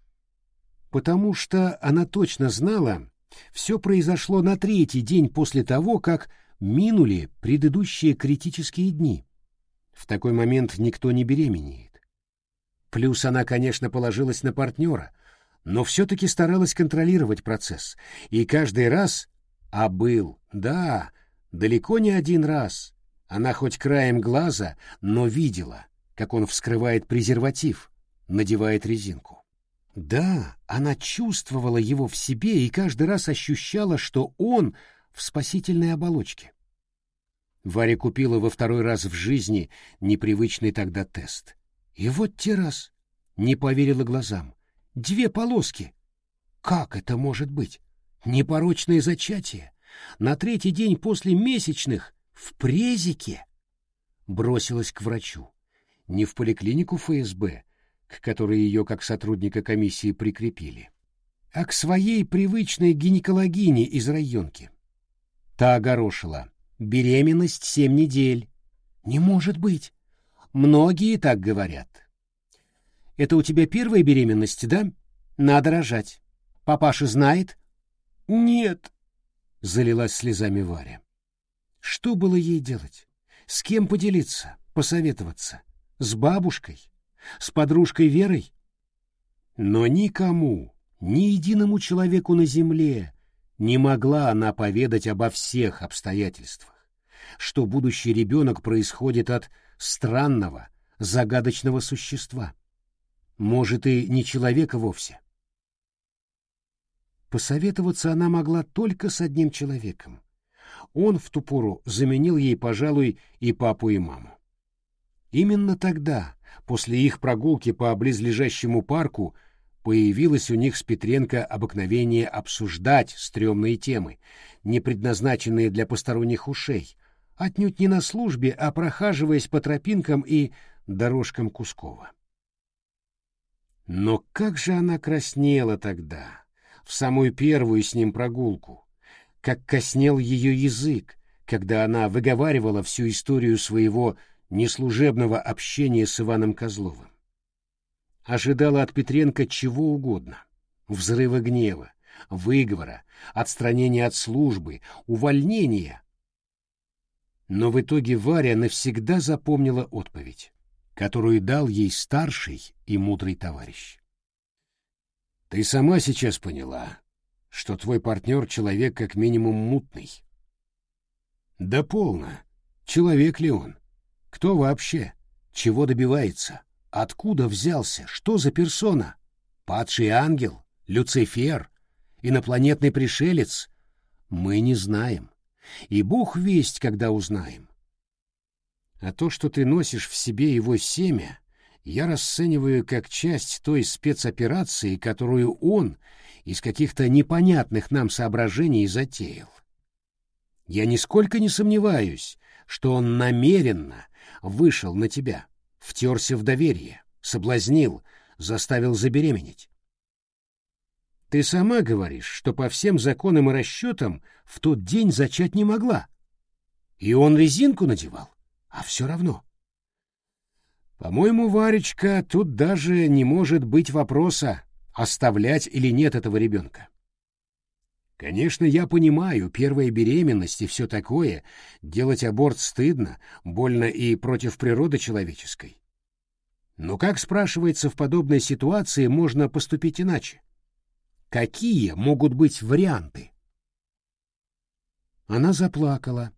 потому что она точно знала, все произошло на третий день после того, как минули предыдущие критические дни. В такой момент никто не беременеет. Плюс она, конечно, положилась на партнера, но все-таки старалась контролировать процесс. И каждый раз, а был, да, далеко не один раз, она хоть краем глаза, но видела, как он вскрывает презерватив, надевает резинку. Да, она чувствовала его в себе и каждый раз ощущала, что он в спасительной оболочке. Варя купила во второй раз в жизни непривычный тогда тест. И вот те раз не поверила глазам. Две полоски. Как это может быть? Непорочное зачатие. На третий день после месячных в презике. Бросилась к врачу. Не в поликлинику ФСБ, к которой ее как сотрудника комиссии прикрепили, а к своей привычной гинекологине из районки. Та огорошила. Беременность семь недель. Не может быть. Многие так говорят. Это у тебя первая беременность, да? Надо рожать. Папаша знает? Нет, залилась слезами Варя. Что было ей делать? С кем поделиться, посоветоваться? С бабушкой? С подружкой Верой? Но никому, ни единому человеку на земле не могла она поведать обо всех обстоятельствах, что будущий ребенок происходит от странного, загадочного существа. Может, и не человека вовсе. Посоветоваться она могла только с одним человеком. Он в ту пору заменил ей, пожалуй, и папу, и маму. Именно тогда, после их прогулки по близлежащему парку, появилось у них с Петренко обыкновение обсуждать стрёмные темы, не предназначенные для посторонних ушей, отнюдь не на службе, а прохаживаясь по тропинкам и дорожкам Кускова. Но как же она краснела тогда, в самую первую с ним прогулку, как коснел ее язык, когда она выговаривала всю историю своего неслужебного общения с Иваном Козловым. Ожидала от Петренко чего угодно — взрыва гнева, выговора, отстранения от службы, увольнения. Но в итоге Варя навсегда запомнила отповедь которую дал ей старший и мудрый товарищ. Ты сама сейчас поняла, что твой партнер человек как минимум мутный. Да полно. Человек ли он? Кто вообще? Чего добивается? Откуда взялся? Что за персона? Падший ангел? Люцифер? Инопланетный пришелец? Мы не знаем. И Бог весть, когда узнаем. А то, что ты носишь в себе его семя, я расцениваю как часть той спецоперации, которую он из каких-то непонятных нам соображений затеял. Я нисколько не сомневаюсь, что он намеренно вышел на тебя, втерся в доверие, соблазнил, заставил забеременеть. Ты сама говоришь, что по всем законам и расчетам в тот день зачать не могла. И он резинку надевал а все равно. По-моему, Варечка, тут даже не может быть вопроса, оставлять или нет этого ребенка. Конечно, я понимаю, первая беременность и все такое, делать аборт стыдно, больно и против природы человеческой. Но как, спрашивается, в подобной ситуации можно поступить иначе? Какие могут быть варианты? Она заплакала,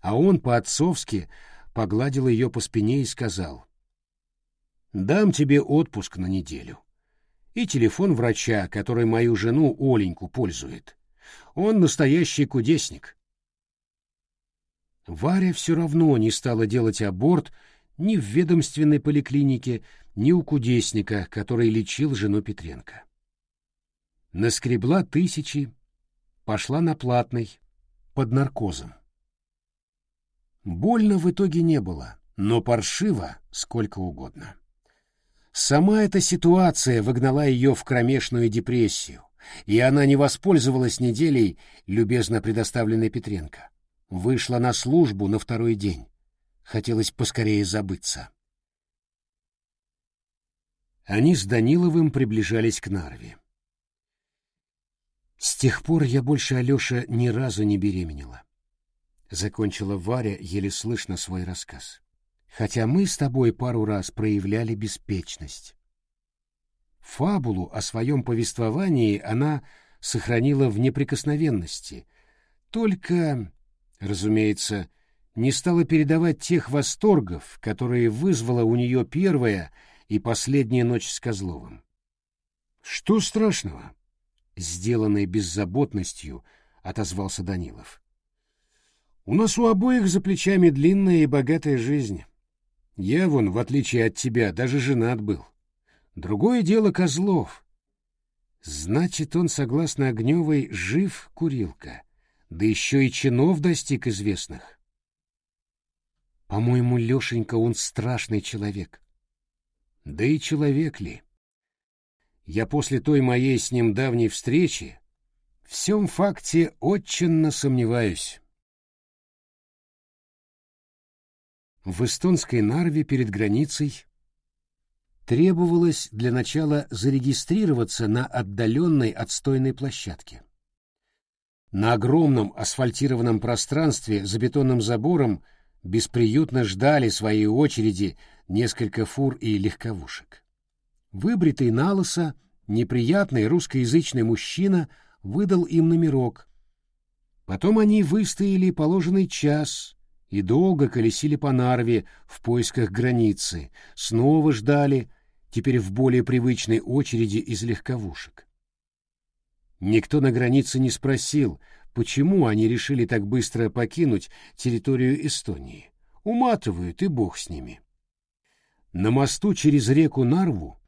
а он по-отцовски погладил ее по спине и сказал, «Дам тебе отпуск на неделю. и телефон врача, который мою жену Оленьку пользует. Он настоящий кудесник. Варя все равно не стала делать аборт ни в ведомственной поликлинике, ни у кудесника, который лечил жену Петренко. Наскребла тысячи, пошла на платный, под наркозом. Больно в итоге не было, но паршиво сколько угодно. Сама эта ситуация выгнала ее в кромешную депрессию, и она не воспользовалась неделей, любезно предоставленной Петренко. Вышла на службу на второй день. Хотелось поскорее забыться. Они с Даниловым приближались к Нарве. С тех пор я больше, Алеша, ни разу не беременела. Закончила Варя еле слышно свой рассказ хотя мы с тобой пару раз проявляли беспечность. Фабулу о своем повествовании она сохранила в неприкосновенности, только, разумеется, не стала передавать тех восторгов, которые вызвала у нее первая и последняя ночь с Козловым. «Что страшного?» — сделанной беззаботностью отозвался Данилов. «У нас у обоих за плечами длинная и богатая жизнь. Я вон, в отличие от тебя, даже женат был. Другое дело Козлов. Значит, он, согласно Огневой, жив, курилка, да еще и чинов достиг известных. По-моему, Лешенька, он страшный человек. Да и человек ли? Я после той моей с ним давней встречи в всем факте очень сомневаюсь. в эстонской Нарве перед границей требовалось для начала зарегистрироваться на отдаленной отстойной площадке. На огромном асфальтированном пространстве за бетонным забором бесприютно ждали своей очереди несколько фур и легковушек. Выбритый налысо, неприятный русскоязычный мужчина выдал им номерок. Потом они выстояли положенный час, и долго колесили по Нарве в поисках границы, снова ждали, теперь в более привычной очереди из легковушек. Никто на границе не спросил, почему они решили так быстро покинуть территорию Эстонии. Уматывают, и бог с ними. На мосту через реку Нарву,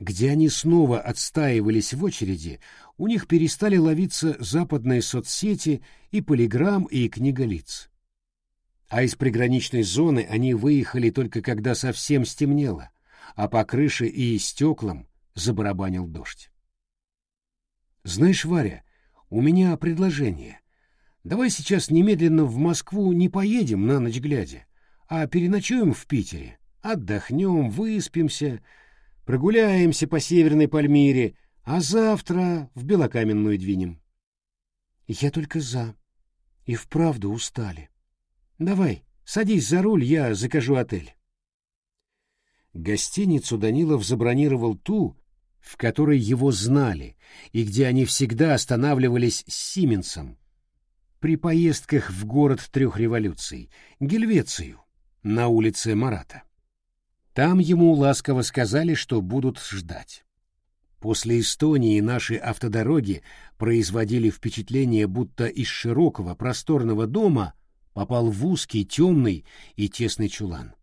где они снова отстаивались в очереди, у них перестали ловиться западные соцсети и полиграмм, и книга лиц а из приграничной зоны они выехали только когда совсем стемнело, а по крыше и стеклам забарабанил дождь. «Знаешь, Варя, у меня предложение. Давай сейчас немедленно в Москву не поедем на ночь глядя, а переночуем в Питере, отдохнем, выспимся, прогуляемся по Северной Пальмире, а завтра в Белокаменную двинем». «Я только за. И вправду устали». Давай, садись за руль, я закажу отель. Гостиницу Данилов забронировал ту, в которой его знали, и где они всегда останавливались с Сименсом при поездках в город трех революций, Гельвецию, на улице Марата. Там ему ласково сказали, что будут ждать. После Эстонии наши автодороги производили впечатление, будто из широкого просторного дома – попал в узкий, темный и тесный чулан.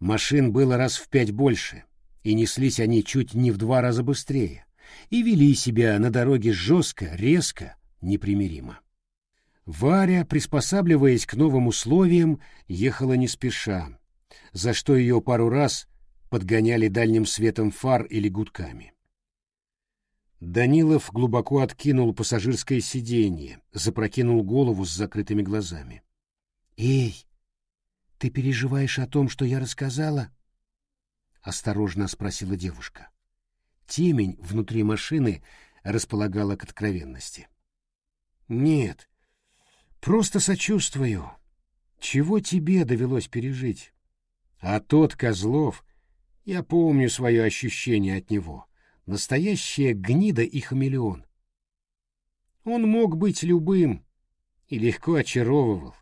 Машин было раз в пять больше, и неслись они чуть не в два раза быстрее, и вели себя на дороге жестко, резко, непримиримо. Варя, приспосабливаясь к новым условиям, ехала не спеша, за что ее пару раз подгоняли дальним светом фар или гудками. Данилов глубоко откинул пассажирское сиденье, запрокинул голову с закрытыми глазами. «Эй, ты переживаешь о том, что я рассказала?» — осторожно спросила девушка. Темень внутри машины располагала к откровенности. «Нет, просто сочувствую. Чего тебе довелось пережить? А тот Козлов, я помню свое ощущение от него. Настоящая гнида и хамелеон. Он мог быть любым и легко очаровывал.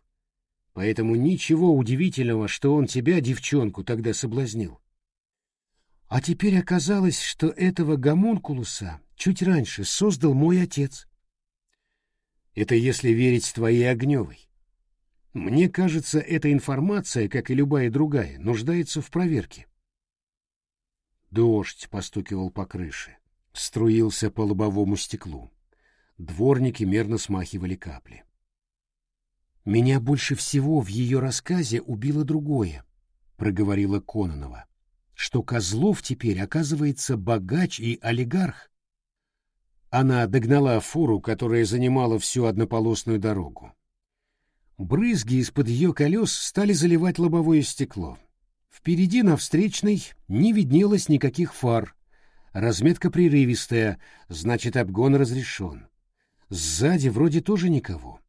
Поэтому ничего удивительного, что он тебя, девчонку, тогда соблазнил. А теперь оказалось, что этого гомункулуса чуть раньше создал мой отец. Это если верить твоей Огневой. Мне кажется, эта информация, как и любая другая, нуждается в проверке. Дождь постукивал по крыше, струился по лобовому стеклу. Дворники мерно смахивали капли. Меня больше всего в ее рассказе убило другое, проговорила Кононова, что Козлов теперь оказывается богач и олигарх. Она догнала фуру, которая занимала всю однополосную дорогу. Брызги из-под ее колес стали заливать лобовое стекло. Впереди на встречной не виднелось никаких фар. Разметка прерывистая, значит, обгон разрешен. Сзади вроде тоже никого.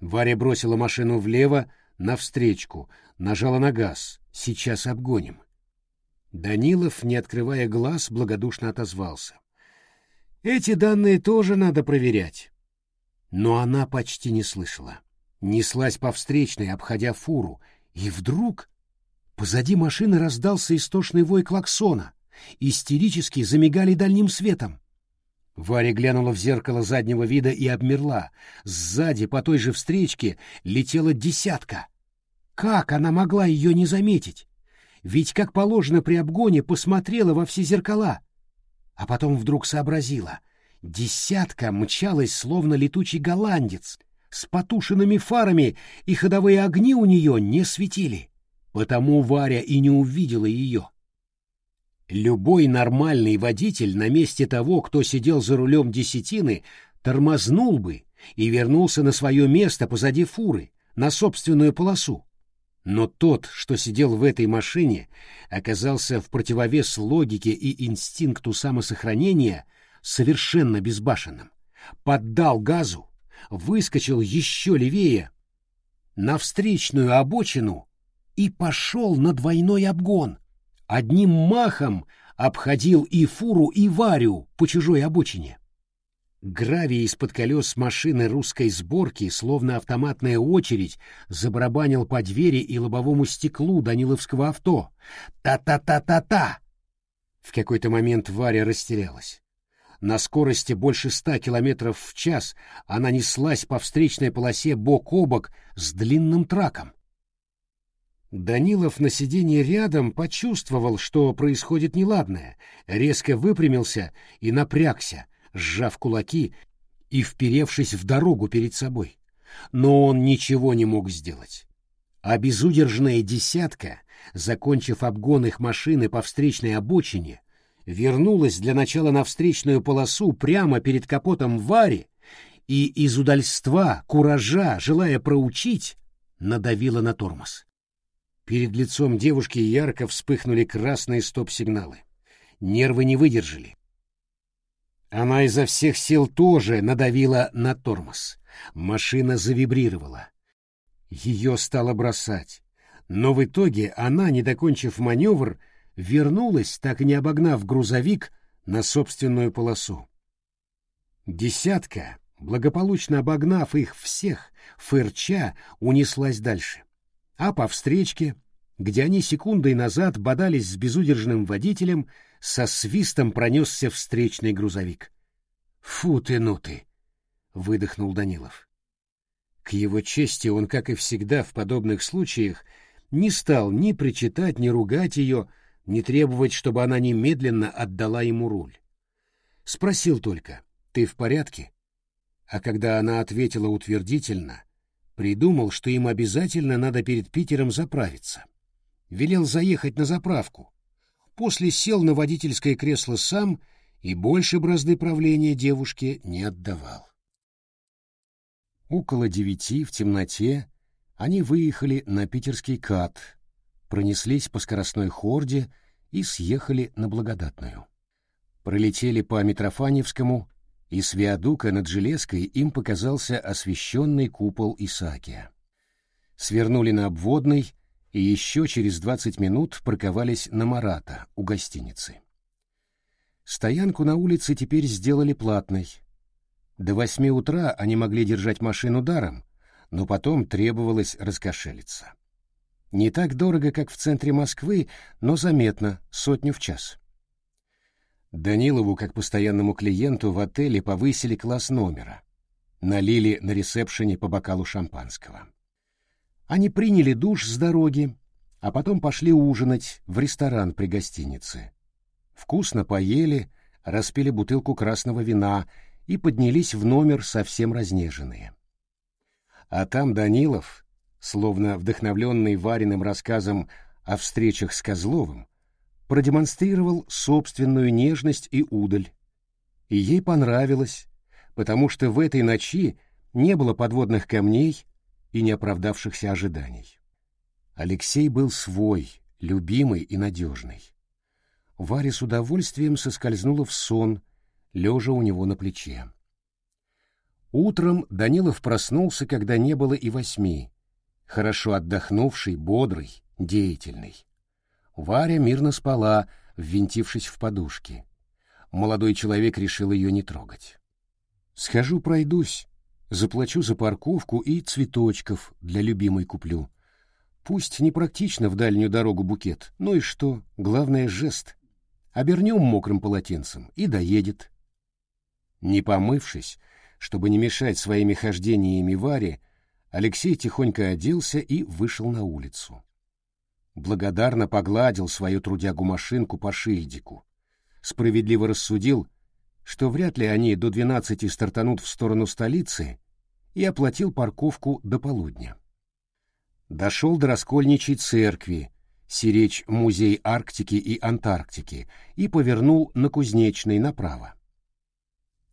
Варя бросила машину влево, навстречку, нажала на газ. Сейчас обгоним. Данилов, не открывая глаз, благодушно отозвался. Эти данные тоже надо проверять. Но она почти не слышала. Неслась по встречной, обходя фуру, и вдруг позади машины раздался истошный вой клаксона. Истерически замигали дальним светом. Варя глянула в зеркало заднего вида и обмерла. Сзади по той же встречке летела десятка. Как она могла ее не заметить? Ведь, как положено при обгоне, посмотрела во все зеркала. А потом вдруг сообразила. Десятка мчалась, словно летучий голландец, с потушенными фарами, и ходовые огни у нее не светили. Потому Варя и не увидела ее. Любой нормальный водитель на месте того, кто сидел за рулем десятины, тормознул бы и вернулся на свое место позади фуры, на собственную полосу. Но тот, что сидел в этой машине, оказался в противовес логике и инстинкту самосохранения совершенно безбашенным. Поддал газу, выскочил еще левее, на встречную обочину и пошел на двойной обгон — одним махом обходил и фуру, и Варю по чужой обочине. Гравий из-под колес машины русской сборки, словно автоматная очередь, забарабанил по двери и лобовому стеклу Даниловского авто. Та-та-та-та-та! В какой-то момент Варя растерялась. На скорости больше ста километров в час она неслась по встречной полосе бок о бок с длинным траком. Данилов на сиденье рядом почувствовал, что происходит неладное, резко выпрямился и напрягся, сжав кулаки и вперевшись в дорогу перед собой. Но он ничего не мог сделать. А безудержная десятка, закончив обгон их машины по встречной обочине, вернулась для начала на встречную полосу прямо перед капотом Вари и из удальства, куража, желая проучить, надавила на тормоз. Перед лицом девушки ярко вспыхнули красные стоп-сигналы. Нервы не выдержали. Она изо всех сил тоже надавила на тормоз. Машина завибрировала. Ее стало бросать. Но в итоге она, не докончив маневр, вернулась, так и не обогнав грузовик, на собственную полосу. Десятка, благополучно обогнав их всех, фырча унеслась дальше а по встречке, где они секундой назад бодались с безудержным водителем, со свистом пронесся встречный грузовик. «Фу ты, ну ты!» — выдохнул Данилов. К его чести он, как и всегда в подобных случаях, не стал ни причитать, ни ругать ее, ни требовать, чтобы она немедленно отдала ему руль. Спросил только, «Ты в порядке?» А когда она ответила утвердительно, Придумал, что им обязательно надо перед Питером заправиться. Велел заехать на заправку. После сел на водительское кресло сам и больше бразды правления девушке не отдавал. Около девяти в темноте они выехали на питерский кат, пронеслись по скоростной хорде и съехали на Благодатную. Пролетели по Митрофаневскому и с виадука над железкой им показался освещенный купол Исаакия. Свернули на обводный и еще через двадцать минут парковались на Марата у гостиницы. Стоянку на улице теперь сделали платной. До восьми утра они могли держать машину даром, но потом требовалось раскошелиться. Не так дорого, как в центре Москвы, но заметно, сотню в час. Данилову, как постоянному клиенту, в отеле повысили класс номера. Налили на ресепшене по бокалу шампанского. Они приняли душ с дороги, а потом пошли ужинать в ресторан при гостинице. Вкусно поели, распили бутылку красного вина и поднялись в номер совсем разнеженные. А там Данилов, словно вдохновленный Вариным рассказом о встречах с Козловым, продемонстрировал собственную нежность и удаль. И ей понравилось, потому что в этой ночи не было подводных камней и неоправдавшихся ожиданий. Алексей был свой, любимый и надежный. Варя с удовольствием соскользнула в сон, лежа у него на плече. Утром Данилов проснулся, когда не было и восьми, хорошо отдохнувший, бодрый, деятельный. Варя мирно спала, ввинтившись в подушки. Молодой человек решил ее не трогать. «Схожу пройдусь, заплачу за парковку и цветочков для любимой куплю. Пусть непрактично в дальнюю дорогу букет, ну и что, главное — жест. Обернем мокрым полотенцем и доедет». Не помывшись, чтобы не мешать своими хождениями Варе, Алексей тихонько оделся и вышел на улицу. Благодарно погладил свою трудягу-машинку по шильдику. Справедливо рассудил, что вряд ли они до двенадцати стартанут в сторону столицы, и оплатил парковку до полудня. Дошел до Раскольничьей церкви, сиречь Музей Арктики и Антарктики, и повернул на Кузнечной направо.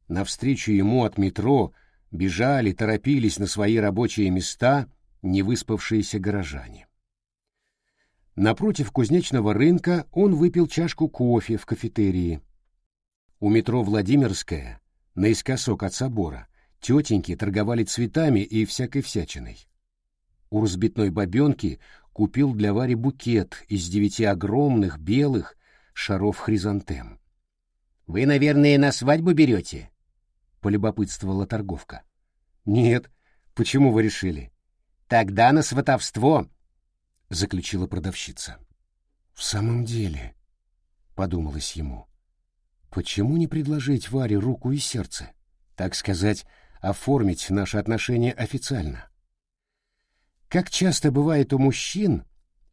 Навстречу ему от метро бежали, торопились на свои рабочие места невыспавшиеся горожане. Напротив кузнечного рынка он выпил чашку кофе в кафетерии. У метро Владимирская, наискосок от собора, тетеньки торговали цветами и всякой всячиной. У разбитной бабенки купил для Вари букет из девяти огромных белых шаров хризантем. — Вы, наверное, на свадьбу берете? полюбопытствовала торговка. Нет, почему вы решили? Тогда на сватовство, заключила продавщица. В самом деле, подумалось ему, почему не предложить Варе руку и сердце, так сказать, оформить наши отношения официально? Как часто бывает у мужчин,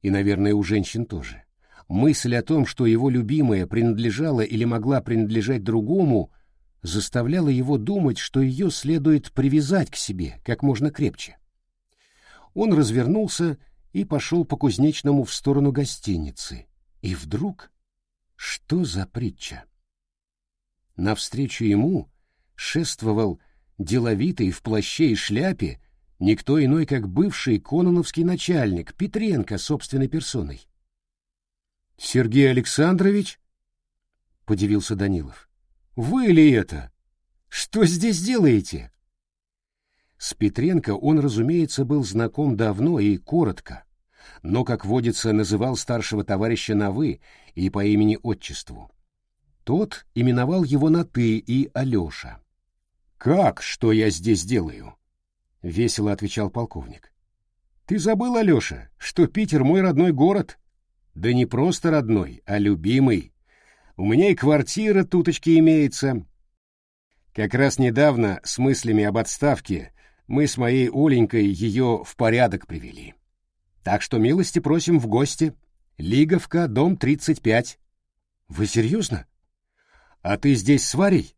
и, наверное, у женщин тоже, мысль о том, что его любимая принадлежала или могла принадлежать другому, заставляла его думать, что ее следует привязать к себе как можно крепче. Он развернулся и пошел по кузнечному в сторону гостиницы. И вдруг... Что за притча? Навстречу ему шествовал деловитый в плаще и шляпе никто иной, как бывший кононовский начальник Петренко собственной персоной. «Сергей Александрович?» — подивился Данилов. Вы ли это? Что здесь делаете? С Петренко он, разумеется, был знаком давно и коротко, но, как водится, называл старшего товарища на «вы» и по имени-отчеству. Тот именовал его на «ты» и Алеша. «Как, что я здесь делаю?» — весело отвечал полковник. «Ты забыл, Алеша, что Питер мой родной город? Да не просто родной, а любимый. У меня и квартира туточки имеется. Как раз недавно с мыслями об отставке мы с моей Оленькой ее в порядок привели. Так что милости просим в гости. Лиговка, дом 35. Вы серьезно? А ты здесь с Варей?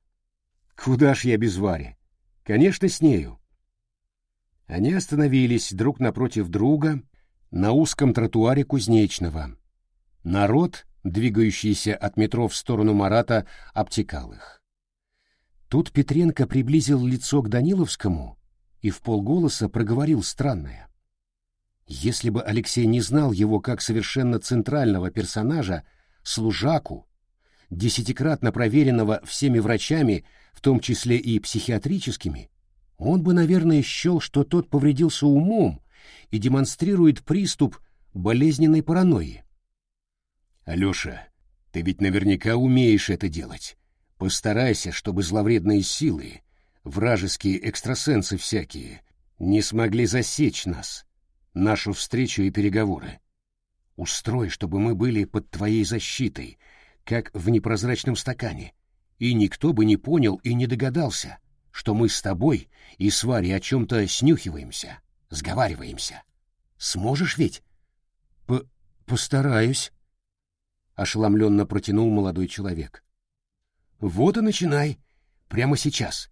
Куда ж я без Вари? Конечно, с нею. Они остановились друг напротив друга на узком тротуаре Кузнечного. Народ двигающийся от метро в сторону Марата, обтекал их. Тут Петренко приблизил лицо к Даниловскому и в полголоса проговорил странное. Если бы Алексей не знал его как совершенно центрального персонажа, служаку, десятикратно проверенного всеми врачами, в том числе и психиатрическими, он бы, наверное, счел, что тот повредился умом и демонстрирует приступ болезненной паранойи. Алеша, ты ведь наверняка умеешь это делать. Постарайся, чтобы зловредные силы, вражеские экстрасенсы всякие, не смогли засечь нас. нашу встречу и переговоры. Устрой, чтобы мы были под твоей защитой, как в непрозрачном стакане, и никто бы не понял и не догадался, что мы с тобой и с Варей о чем-то снюхиваемся, сговариваемся. Сможешь ведь? П Постараюсь, — ошеломленно протянул молодой человек. Вот и начинай, прямо сейчас.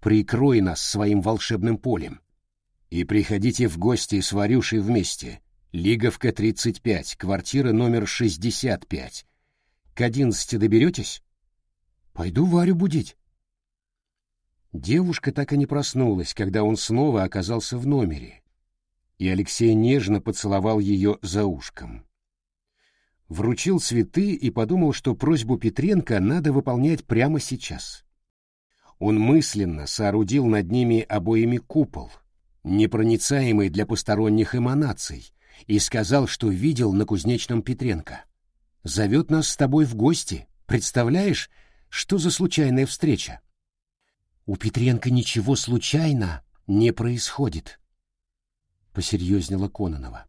Прикрой нас своим волшебным полем. И приходите в гости с Варюшей вместе. Лиговка 35, квартира номер 65. К одиннадцати доберетесь? Пойду Варю будить. Девушка так и не проснулась, когда он снова оказался в номере, и Алексей нежно поцеловал ее за ушком. Вручил цветы и подумал, что просьбу Петренко надо выполнять прямо сейчас. Он мысленно соорудил над ними обоими купол, непроницаемый для посторонних эманаций, и сказал, что видел на кузнечном Петренко. «Зовет нас с тобой в гости. Представляешь, что за случайная встреча?» «У Петренко ничего случайно не происходит», — посерьезнела Кононова.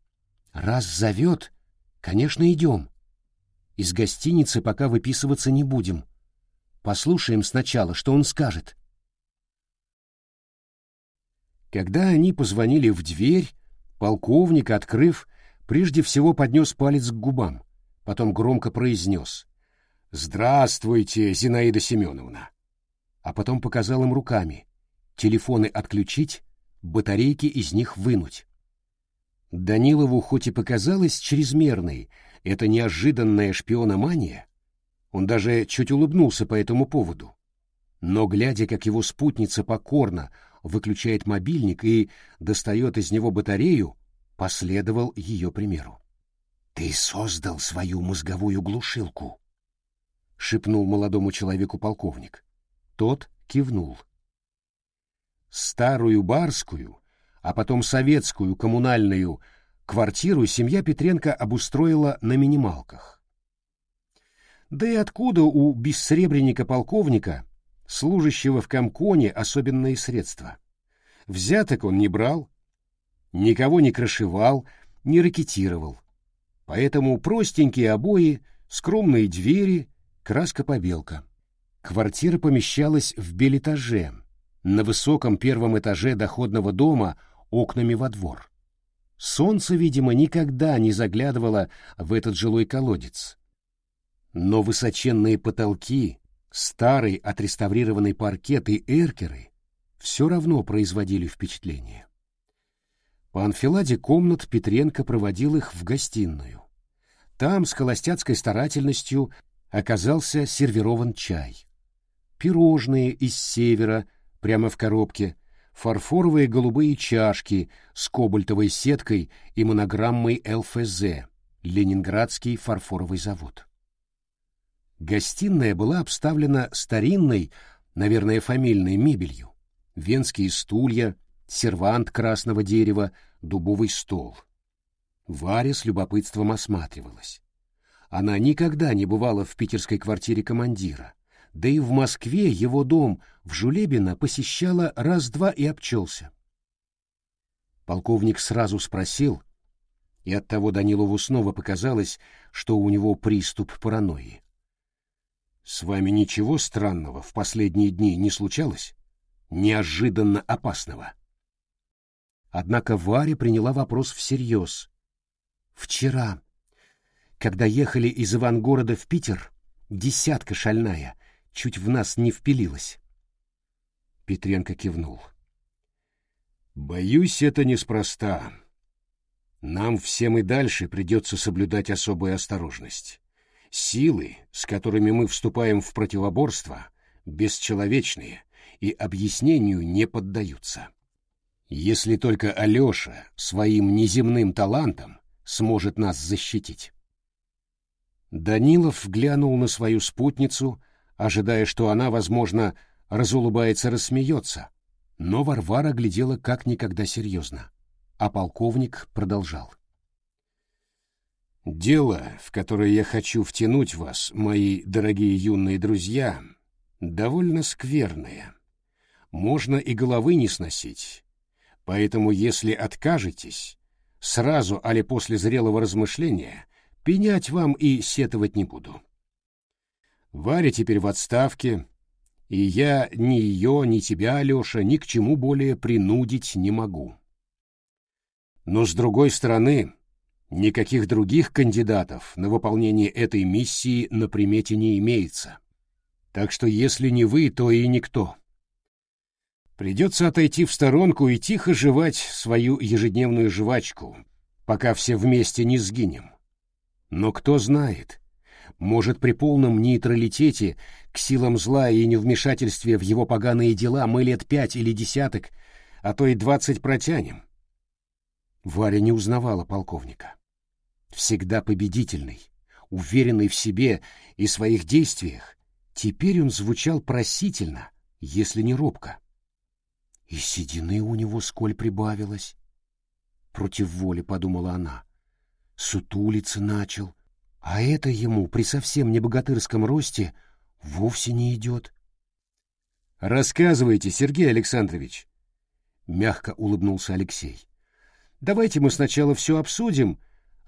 «Раз зовет, конечно, идем. Из гостиницы пока выписываться не будем. Послушаем сначала, что он скажет». Когда они позвонили в дверь, полковник, открыв, прежде всего поднес палец к губам, потом громко произнес «Здравствуйте, Зинаида Семеновна!» А потом показал им руками телефоны отключить, батарейки из них вынуть. Данилову хоть и показалось чрезмерной эта неожиданная шпиономания, он даже чуть улыбнулся по этому поводу. Но, глядя, как его спутница покорно выключает мобильник и достает из него батарею, последовал ее примеру. «Ты создал свою мозговую глушилку», — шепнул молодому человеку полковник. Тот кивнул. Старую барскую, а потом советскую коммунальную квартиру семья Петренко обустроила на минималках. Да и откуда у бессребреника полковника служащего в Комконе особенные средства. Взяток он не брал, никого не крышевал, не ракетировал. Поэтому простенькие обои, скромные двери, краска-побелка. Квартира помещалась в белэтаже, на высоком первом этаже доходного дома окнами во двор. Солнце, видимо, никогда не заглядывало в этот жилой колодец. Но высоченные потолки, Старый отреставрированный паркет и эркеры все равно производили впечатление. По анфиладе комнат Петренко проводил их в гостиную. Там с холостяцкой старательностью оказался сервирован чай. Пирожные из севера, прямо в коробке, фарфоровые голубые чашки с кобальтовой сеткой и монограммой ЛФЗ «Ленинградский фарфоровый завод». Гостиная была обставлена старинной, наверное, фамильной мебелью. Венские стулья, сервант красного дерева, дубовый стол. Варя с любопытством осматривалась. Она никогда не бывала в питерской квартире командира, да и в Москве его дом в Жулебино посещала раз-два и обчелся. Полковник сразу спросил, и оттого Данилову снова показалось, что у него приступ паранойи. С вами ничего странного в последние дни не случалось? Неожиданно опасного? Однако Варя приняла вопрос всерьез. Вчера, когда ехали из Ивангорода в Питер, десятка шальная чуть в нас не впилилась. Петренко кивнул. Боюсь, это неспроста. Нам всем и дальше придется соблюдать особую осторожность. Силы, с которыми мы вступаем в противоборство, бесчеловечные и объяснению не поддаются. Если только Алеша своим неземным талантом сможет нас защитить. Данилов глянул на свою спутницу, ожидая, что она, возможно, разулыбается-рассмеется, но Варвара глядела как никогда серьезно, а полковник продолжал. Дело, в которое я хочу втянуть вас, мои дорогие юные друзья, довольно скверное. Можно и головы не сносить. Поэтому, если откажетесь, сразу али после зрелого размышления, пенять вам и сетовать не буду. Варя теперь в отставке, и я ни ее, ни тебя, Алеша, ни к чему более принудить не могу. Но, с другой стороны, никаких других кандидатов на выполнение этой миссии на примете не имеется. Так что если не вы, то и никто. Придется отойти в сторонку и тихо жевать свою ежедневную жвачку, пока все вместе не сгинем. Но кто знает, может, при полном нейтралитете к силам зла и невмешательстве в его поганые дела мы лет пять или десяток, а то и двадцать протянем. Варя не узнавала полковника. Всегда победительный, уверенный в себе и своих действиях, теперь он звучал просительно, если не робко. И седины у него сколь прибавилось. Против воли подумала она. Сутулиться начал, а это ему при совсем не богатырском росте вовсе не идет. «Рассказывайте, Сергей Александрович», — мягко улыбнулся Алексей. «Давайте мы сначала все обсудим,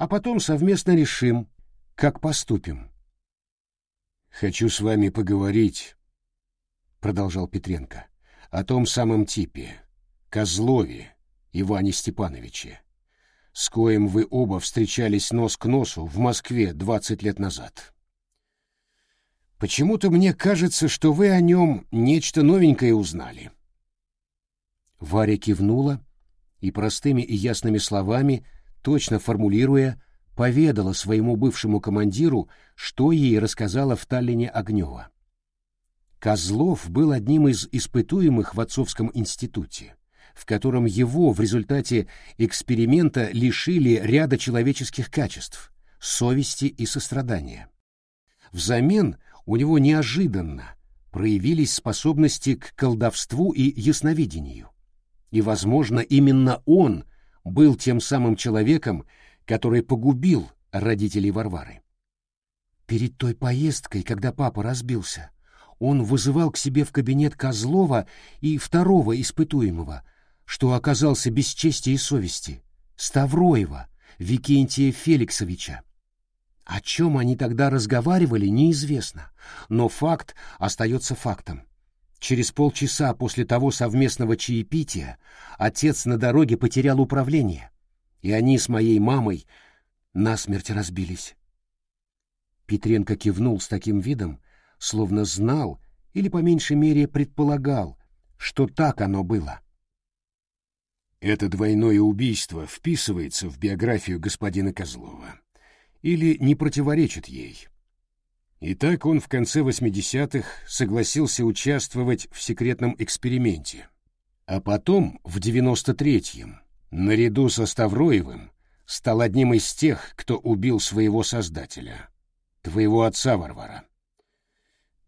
а потом совместно решим, как поступим». «Хочу с вами поговорить», — продолжал Петренко, — «о том самом типе, Козлове Иване Степановиче с коим вы оба встречались нос к носу в Москве двадцать лет назад. Почему-то мне кажется, что вы о нем нечто новенькое узнали. Варя кивнула и простыми и ясными словами, точно формулируя, поведала своему бывшему командиру, что ей рассказала в Таллине Огнева. Козлов был одним из испытуемых в отцовском институте в котором его в результате эксперимента лишили ряда человеческих качеств — совести и сострадания. Взамен у него неожиданно проявились способности к колдовству и ясновидению. И, возможно, именно он был тем самым человеком, который погубил родителей Варвары. Перед той поездкой, когда папа разбился, он вызывал к себе в кабинет Козлова и второго испытуемого, что оказался без чести и совести, Ставроева, Викентия Феликсовича. О чем они тогда разговаривали, неизвестно, но факт остается фактом. Через полчаса после того совместного чаепития отец на дороге потерял управление, и они с моей мамой насмерть разбились. Петренко кивнул с таким видом, словно знал или по меньшей мере предполагал, что так оно было. Это двойное убийство вписывается в биографию господина Козлова или не противоречит ей. Итак, он в конце 80-х согласился участвовать в секретном эксперименте. А потом, в 93-м, наряду со Ставроевым, стал одним из тех, кто убил своего создателя, твоего отца Варвара.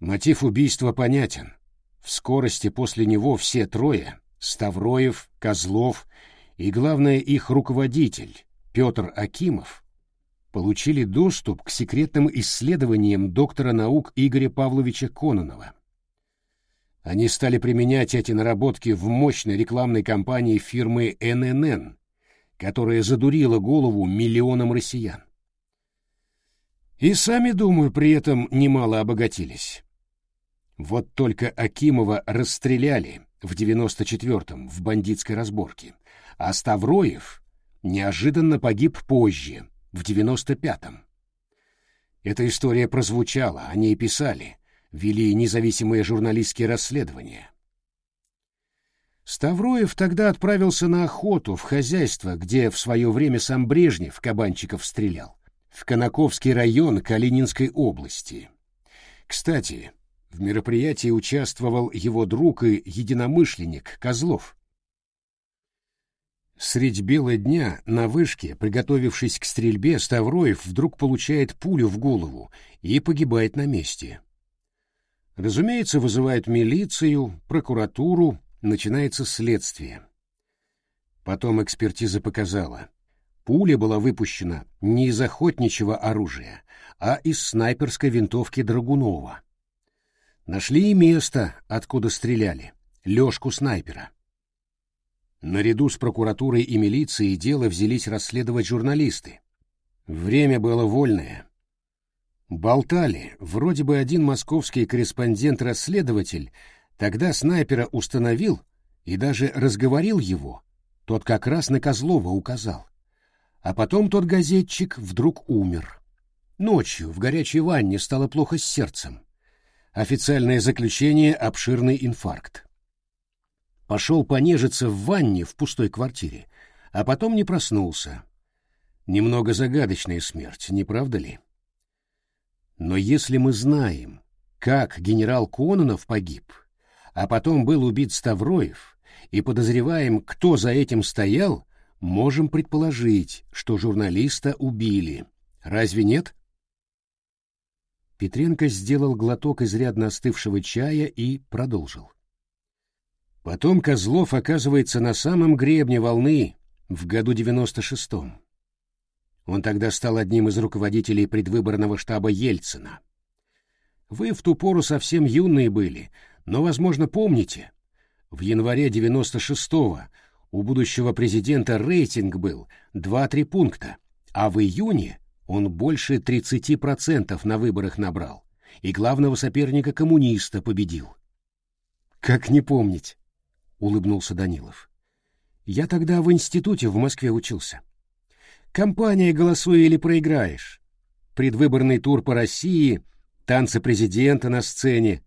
Мотив убийства понятен. В скорости после него все трое Ставроев, Козлов и, главное, их руководитель Петр Акимов получили доступ к секретным исследованиям доктора наук Игоря Павловича Кононова. Они стали применять эти наработки в мощной рекламной кампании фирмы ННН, которая задурила голову миллионам россиян. И сами, думаю, при этом немало обогатились. Вот только Акимова расстреляли в 94-м в бандитской разборке, а Ставроев неожиданно погиб позже, в 95-м. Эта история прозвучала, о ней писали, вели независимые журналистские расследования. Ставроев тогда отправился на охоту в хозяйство, где в свое время сам Брежнев кабанчиков стрелял, в Конаковский район Калининской области. Кстати, в мероприятии участвовал его друг и единомышленник Козлов. Средь бела дня на вышке, приготовившись к стрельбе, Ставроев вдруг получает пулю в голову и погибает на месте. Разумеется, вызывают милицию, прокуратуру, начинается следствие. Потом экспертиза показала. Пуля была выпущена не из охотничьего оружия, а из снайперской винтовки Драгунова. Нашли и место, откуда стреляли, лёжку снайпера. Наряду с прокуратурой и милицией дело взялись расследовать журналисты. Время было вольное. Болтали, вроде бы один московский корреспондент-расследователь тогда снайпера установил и даже разговорил его, тот как раз на Козлова указал. А потом тот газетчик вдруг умер. Ночью в горячей ванне стало плохо с сердцем. Официальное заключение — обширный инфаркт. Пошел понежиться в ванне в пустой квартире, а потом не проснулся. Немного загадочная смерть, не правда ли? Но если мы знаем, как генерал Кононов погиб, а потом был убит Ставроев, и подозреваем, кто за этим стоял, можем предположить, что журналиста убили. Разве нет? Петренко сделал глоток изрядно остывшего чая и продолжил. Потом Козлов оказывается на самом гребне волны в году девяносто шестом. Он тогда стал одним из руководителей предвыборного штаба Ельцина. Вы в ту пору совсем юные были, но, возможно, помните, в январе 96-го у будущего президента рейтинг был 2-3 пункта, а в июне он больше 30% на выборах набрал и главного соперника коммуниста победил. «Как не помнить?» — улыбнулся Данилов. «Я тогда в институте в Москве учился. Компания «Голосуй или проиграешь», предвыборный тур по России, танцы президента на сцене.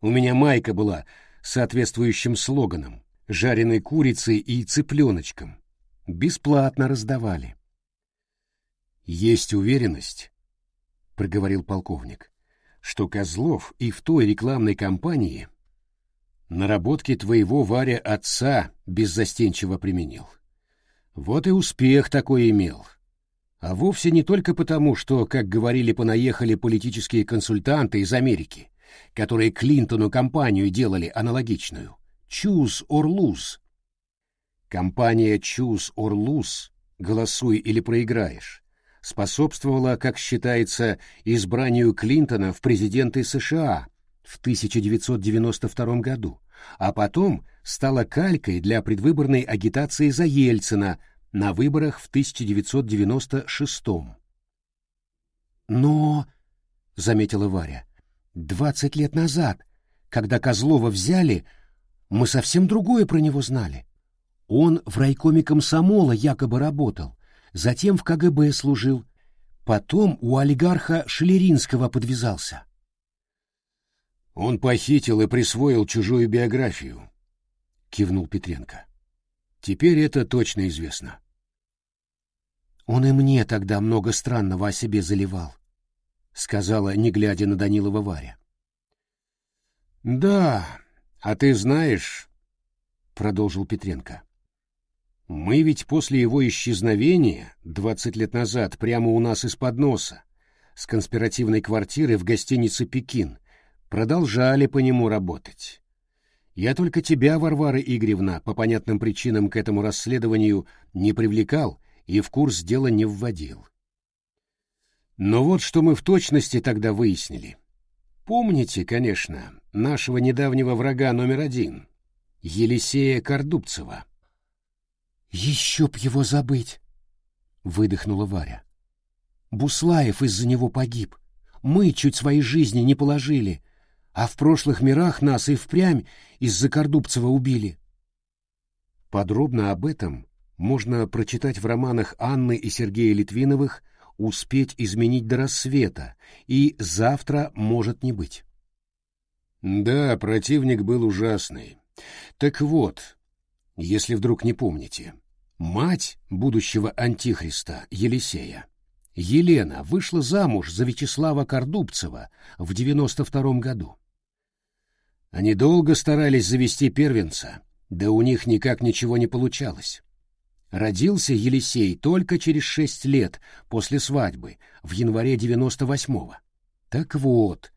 У меня майка была с соответствующим слоганом «Жареной курицей и цыпленочком». Бесплатно раздавали. «Есть уверенность», — проговорил полковник, «что Козлов и в той рекламной кампании наработки твоего Варя отца беззастенчиво применил. Вот и успех такой имел. А вовсе не только потому, что, как говорили понаехали политические консультанты из Америки, которые Клинтону компанию делали аналогичную. Choose or lose. Компания Choose or lose, голосуй или проиграешь, способствовала, как считается, избранию Клинтона в президенты США в 1992 году, а потом стала калькой для предвыборной агитации за Ельцина на выборах в 1996 «Но», — заметила Варя, — «двадцать лет назад, когда Козлова взяли, мы совсем другое про него знали. Он в райкоме комсомола якобы работал, затем в КГБ служил, потом у олигарха Шелеринского подвязался». Он похитил и присвоил чужую биографию, кивнул Петренко. Теперь это точно известно. Он и мне тогда много странного о себе заливал, сказала, не глядя на Данилова Варя. Да, а ты знаешь, продолжил Петренко. Мы ведь после его исчезновения двадцать лет назад прямо у нас из-под носа с конспиративной квартиры в гостинице «Пекин» продолжали по нему работать. Я только тебя, Варвара Игоревна, по понятным причинам к этому расследованию не привлекал и в курс дела не вводил. Но вот что мы в точности тогда выяснили. Помните, конечно, нашего недавнего врага номер один, Елисея Кордубцева? «Еще б его забыть!» — выдохнула Варя. «Буслаев из-за него погиб. Мы чуть своей жизни не положили, а в прошлых мирах нас и впрямь из-за Кордубцева убили. Подробно об этом можно прочитать в романах Анны и Сергея Литвиновых «Успеть изменить до рассвета» и «Завтра может не быть». Да, противник был ужасный. Так вот, если вдруг не помните, мать будущего антихриста Елисея, Елена, вышла замуж за Вячеслава Кордубцева в 92 году. Они долго старались завести первенца, да у них никак ничего не получалось. Родился Елисей только через шесть лет после свадьбы, в январе 98-го. Так вот,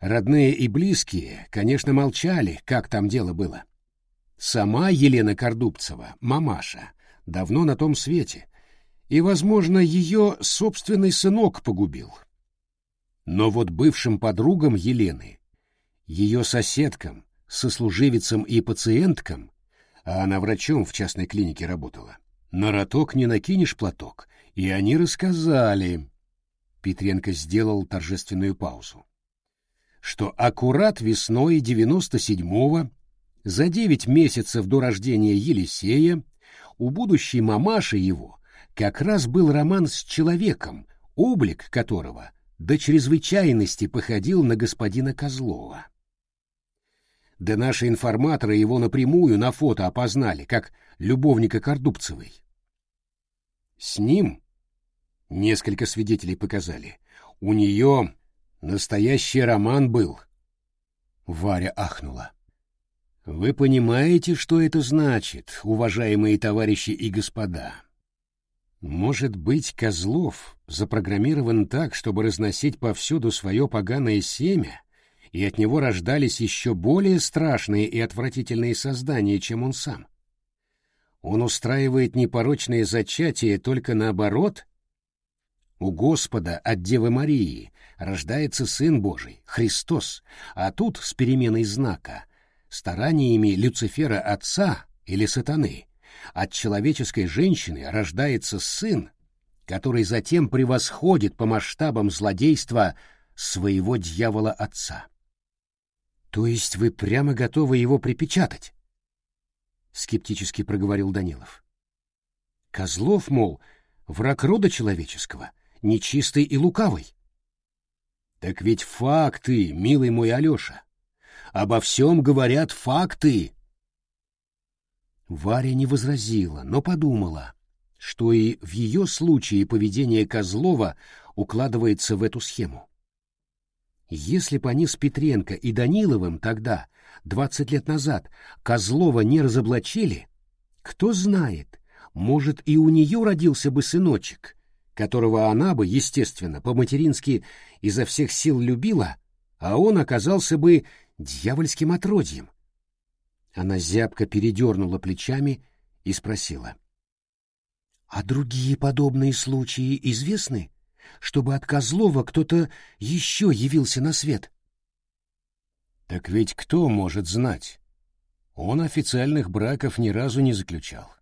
родные и близкие, конечно, молчали, как там дело было. Сама Елена Кордубцева, мамаша, давно на том свете, и, возможно, ее собственный сынок погубил. Но вот бывшим подругам Елены ее соседкам, сослуживицам и пациенткам а она врачом в частной клинике работала. На роток не накинешь платок, и они рассказали. Петренко сделал торжественную паузу. Что аккурат весной девяносто седьмого, за девять месяцев до рождения Елисея, у будущей мамаши его как раз был роман с человеком, облик которого до чрезвычайности походил на господина Козлова. Да наши информаторы его напрямую на фото опознали, как любовника Кордубцевой. С ним, несколько свидетелей показали, у нее настоящий роман был. Варя ахнула. Вы понимаете, что это значит, уважаемые товарищи и господа? Может быть, Козлов запрограммирован так, чтобы разносить повсюду свое поганое семя, и от него рождались еще более страшные и отвратительные создания, чем он сам? Он устраивает непорочное зачатие только наоборот? У Господа от Девы Марии рождается Сын Божий, Христос, а тут с переменой знака, стараниями Люцифера Отца или Сатаны, от человеческой женщины рождается сын, который затем превосходит по масштабам злодейства своего дьявола-отца. То есть вы прямо готовы его припечатать? Скептически проговорил Данилов. Козлов, мол, враг рода человеческого, нечистый и лукавый. Так ведь факты, милый мой Алеша. Обо всем говорят факты. Варя не возразила, но подумала, что и в ее случае поведение Козлова укладывается в эту схему. Если бы они с Петренко и Даниловым тогда, двадцать лет назад, Козлова не разоблачили, кто знает, может, и у нее родился бы сыночек, которого она бы, естественно, по-матерински изо всех сил любила, а он оказался бы дьявольским отродьем. Она зябко передернула плечами и спросила. — А другие подобные случаи известны? Чтобы от Козлова кто-то еще явился на свет? — Так ведь кто может знать? Он официальных браков ни разу не заключал.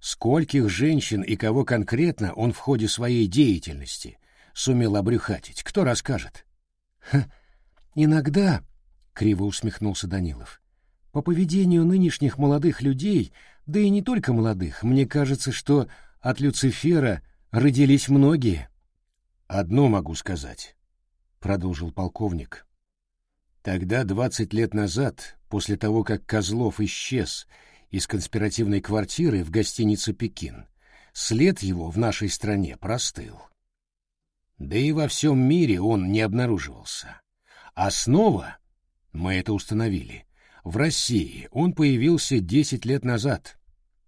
Скольких женщин и кого конкретно он в ходе своей деятельности сумел обрюхатить, кто расскажет? — Иногда, — криво усмехнулся Данилов, по поведению нынешних молодых людей, да и не только молодых, мне кажется, что от Люцифера родились многие. Одно могу сказать, продолжил полковник. Тогда, двадцать лет назад, после того, как Козлов исчез из конспиративной квартиры в гостинице «Пекин», след его в нашей стране простыл. Да и во всем мире он не обнаруживался. А снова, мы это установили, в России он появился 10 лет назад,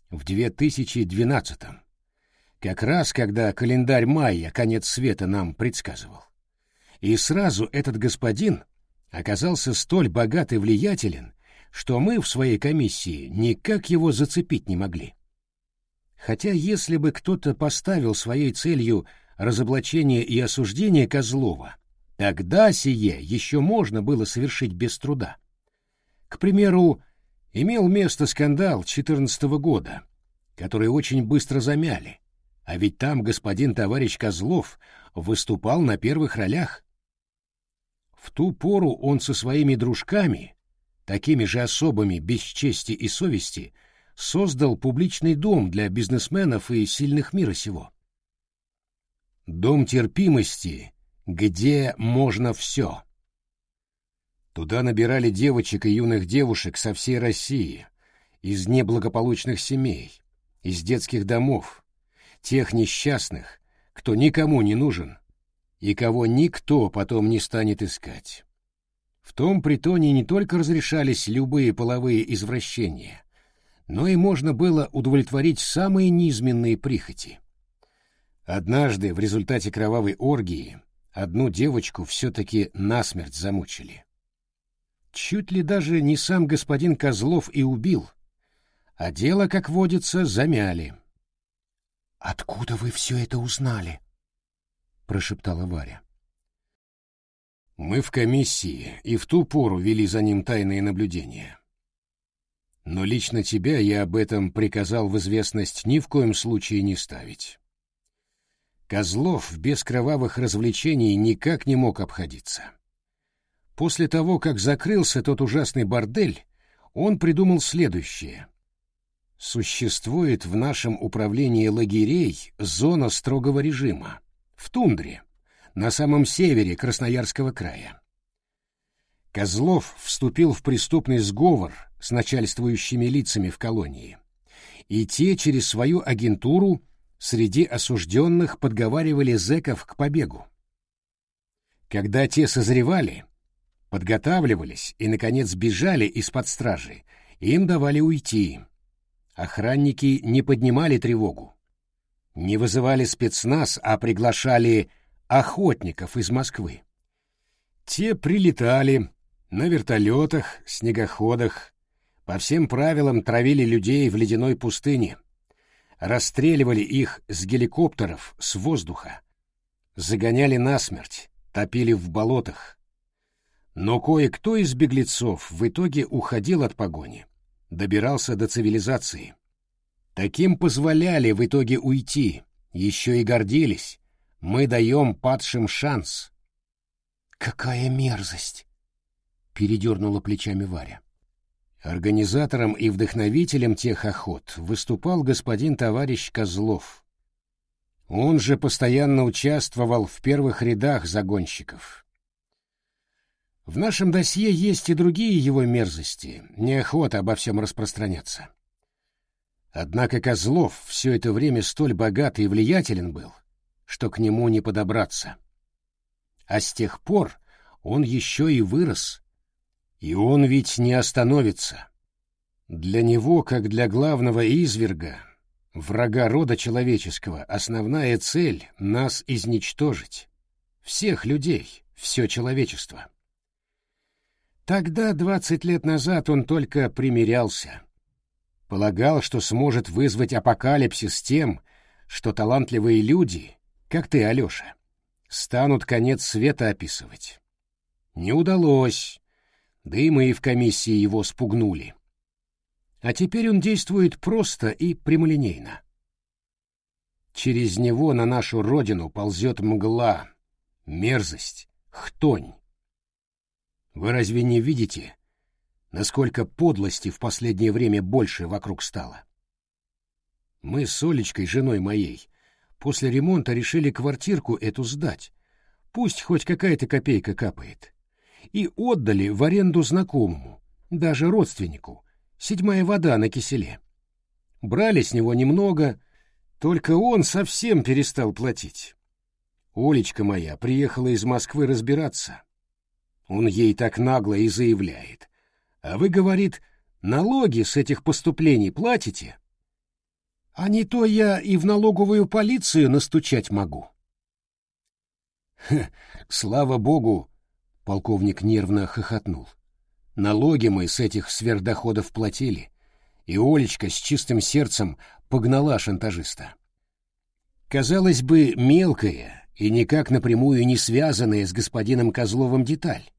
в 2012-м, как раз когда календарь майя конец света нам предсказывал. И сразу этот господин оказался столь богат и влиятелен, что мы в своей комиссии никак его зацепить не могли. Хотя если бы кто-то поставил своей целью разоблачение и осуждение Козлова, тогда сие еще можно было совершить без труда. К примеру, имел место скандал 14 -го года, который очень быстро замяли, а ведь там господин товарищ Козлов выступал на первых ролях. В ту пору он со своими дружками, такими же особыми без чести и совести, создал публичный дом для бизнесменов и сильных мира сего. Дом терпимости, где можно все. Туда набирали девочек и юных девушек со всей России, из неблагополучных семей, из детских домов, тех несчастных, кто никому не нужен и кого никто потом не станет искать. В том притоне не только разрешались любые половые извращения, но и можно было удовлетворить самые низменные прихоти. Однажды в результате кровавой оргии одну девочку все-таки насмерть замучили чуть ли даже не сам господин Козлов и убил, а дело, как водится, замяли. — Откуда вы все это узнали? — прошептала Варя. — Мы в комиссии и в ту пору вели за ним тайные наблюдения. Но лично тебя я об этом приказал в известность ни в коем случае не ставить. Козлов без кровавых развлечений никак не мог обходиться. После того, как закрылся тот ужасный бордель, он придумал следующее. Существует в нашем управлении лагерей зона строгого режима, в тундре, на самом севере Красноярского края. Козлов вступил в преступный сговор с начальствующими лицами в колонии, и те через свою агентуру среди осужденных подговаривали зэков к побегу. Когда те созревали, подготавливались и, наконец, бежали из-под стражи, им давали уйти. Охранники не поднимали тревогу. Не вызывали спецназ, а приглашали охотников из Москвы. Те прилетали на вертолетах, снегоходах, по всем правилам травили людей в ледяной пустыне, расстреливали их с геликоптеров, с воздуха, загоняли насмерть, топили в болотах. Но кое-кто из беглецов в итоге уходил от погони, добирался до цивилизации. Таким позволяли в итоге уйти, еще и гордились. Мы даем падшим шанс. «Какая мерзость!» — передернула плечами Варя. Организатором и вдохновителем тех охот выступал господин товарищ Козлов. Он же постоянно участвовал в первых рядах загонщиков. В нашем досье есть и другие его мерзости, неохота обо всем распространяться. Однако Козлов все это время столь богат и влиятелен был, что к нему не подобраться. А с тех пор он еще и вырос — и он ведь не остановится. Для него, как для главного изверга, врага рода человеческого, основная цель — нас изничтожить. Всех людей, все человечество. Тогда, двадцать лет назад, он только примирялся. Полагал, что сможет вызвать апокалипсис тем, что талантливые люди, как ты, Алеша, станут конец света описывать. Не удалось, да и мы в комиссии его спугнули. А теперь он действует просто и прямолинейно. Через него на нашу родину ползет мгла, мерзость, хтонь. Вы разве не видите, насколько подлости в последнее время больше вокруг стало? Мы с Олечкой, женой моей, после ремонта решили квартирку эту сдать. Пусть хоть какая-то копейка капает и отдали в аренду знакомому, даже родственнику, седьмая вода на киселе. Брали с него немного, только он совсем перестал платить. Олечка моя приехала из Москвы разбираться. Он ей так нагло и заявляет. А вы, говорит, налоги с этих поступлений платите? А не то я и в налоговую полицию настучать могу. Ха, слава богу, Полковник нервно хохотнул. Налоги мы с этих сверхдоходов платили, и Олечка с чистым сердцем погнала шантажиста. Казалось бы, мелкая и никак напрямую не связанная с господином Козловым деталь,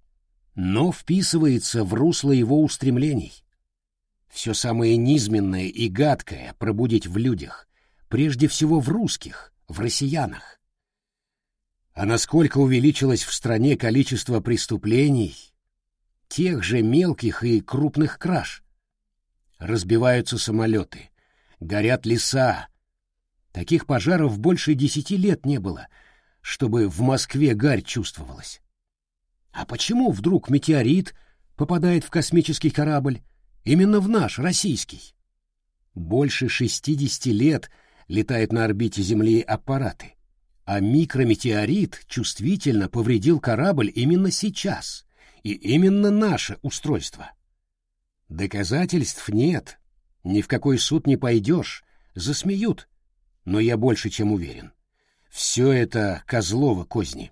но вписывается в русло его устремлений. Все самое низменное и гадкое пробудить в людях, прежде всего в русских, в россиянах. А насколько увеличилось в стране количество преступлений, тех же мелких и крупных краж. Разбиваются самолеты, горят леса. Таких пожаров больше десяти лет не было, чтобы в Москве гарь чувствовалась. А почему вдруг метеорит попадает в космический корабль, именно в наш, российский? Больше шестидесяти лет летают на орбите Земли аппараты а микрометеорит чувствительно повредил корабль именно сейчас, и именно наше устройство. Доказательств нет, ни в какой суд не пойдешь, засмеют, но я больше чем уверен. Все это Козлова козни.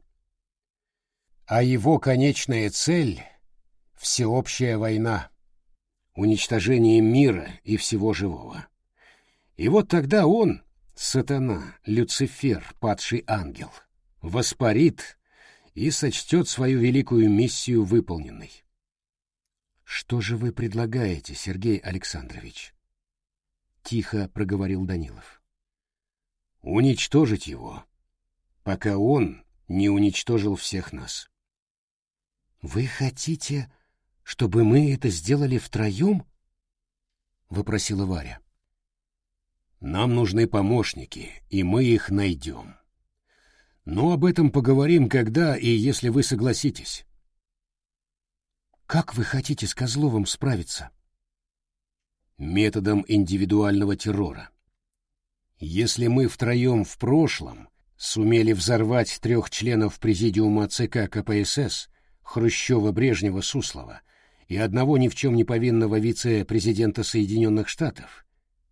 А его конечная цель — всеобщая война, уничтожение мира и всего живого. И вот тогда он, Сатана, Люцифер, падший ангел, воспарит и сочтет свою великую миссию выполненной. Что же вы предлагаете, Сергей Александрович? Тихо проговорил Данилов. Уничтожить его, пока он не уничтожил всех нас. Вы хотите, чтобы мы это сделали втроем? Выпросила Варя. Нам нужны помощники, и мы их найдем. Но об этом поговорим, когда и если вы согласитесь. Как вы хотите с Козловым справиться? Методом индивидуального террора. Если мы втроем в прошлом сумели взорвать трех членов президиума ЦК КПСС Хрущева, Брежнева, Суслова и одного ни в чем не повинного вице-президента Соединенных Штатов,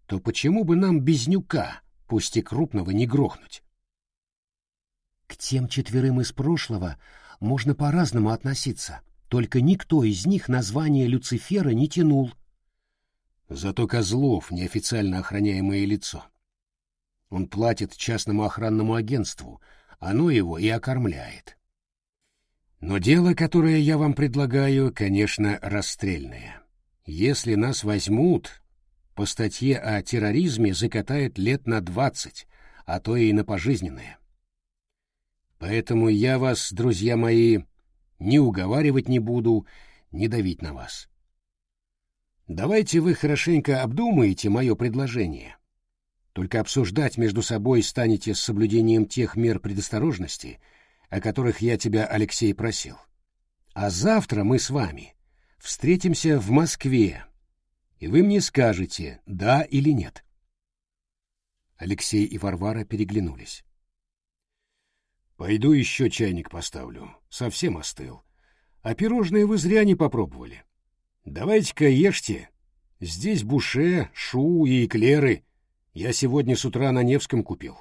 то почему бы нам Безнюка, пусть и крупного, не грохнуть? К тем четверым из прошлого можно по-разному относиться, только никто из них название Люцифера не тянул. Зато Козлов — неофициально охраняемое лицо. Он платит частному охранному агентству, оно его и окормляет. Но дело, которое я вам предлагаю, конечно, расстрельное. Если нас возьмут, по статье о терроризме закатает лет на двадцать, а то и на пожизненное. Поэтому я вас, друзья мои, ни уговаривать не буду, ни давить на вас. Давайте вы хорошенько обдумаете мое предложение. Только обсуждать между собой станете с соблюдением тех мер предосторожности, о которых я тебя, Алексей, просил. А завтра мы с вами встретимся в Москве, и вы мне скажете, да или нет. Алексей и Варвара переглянулись. Пойду еще чайник поставлю. Совсем остыл. А пирожные вы зря не попробовали. Давайте-ка ешьте. Здесь буше, шу и эклеры. Я сегодня с утра на Невском купил.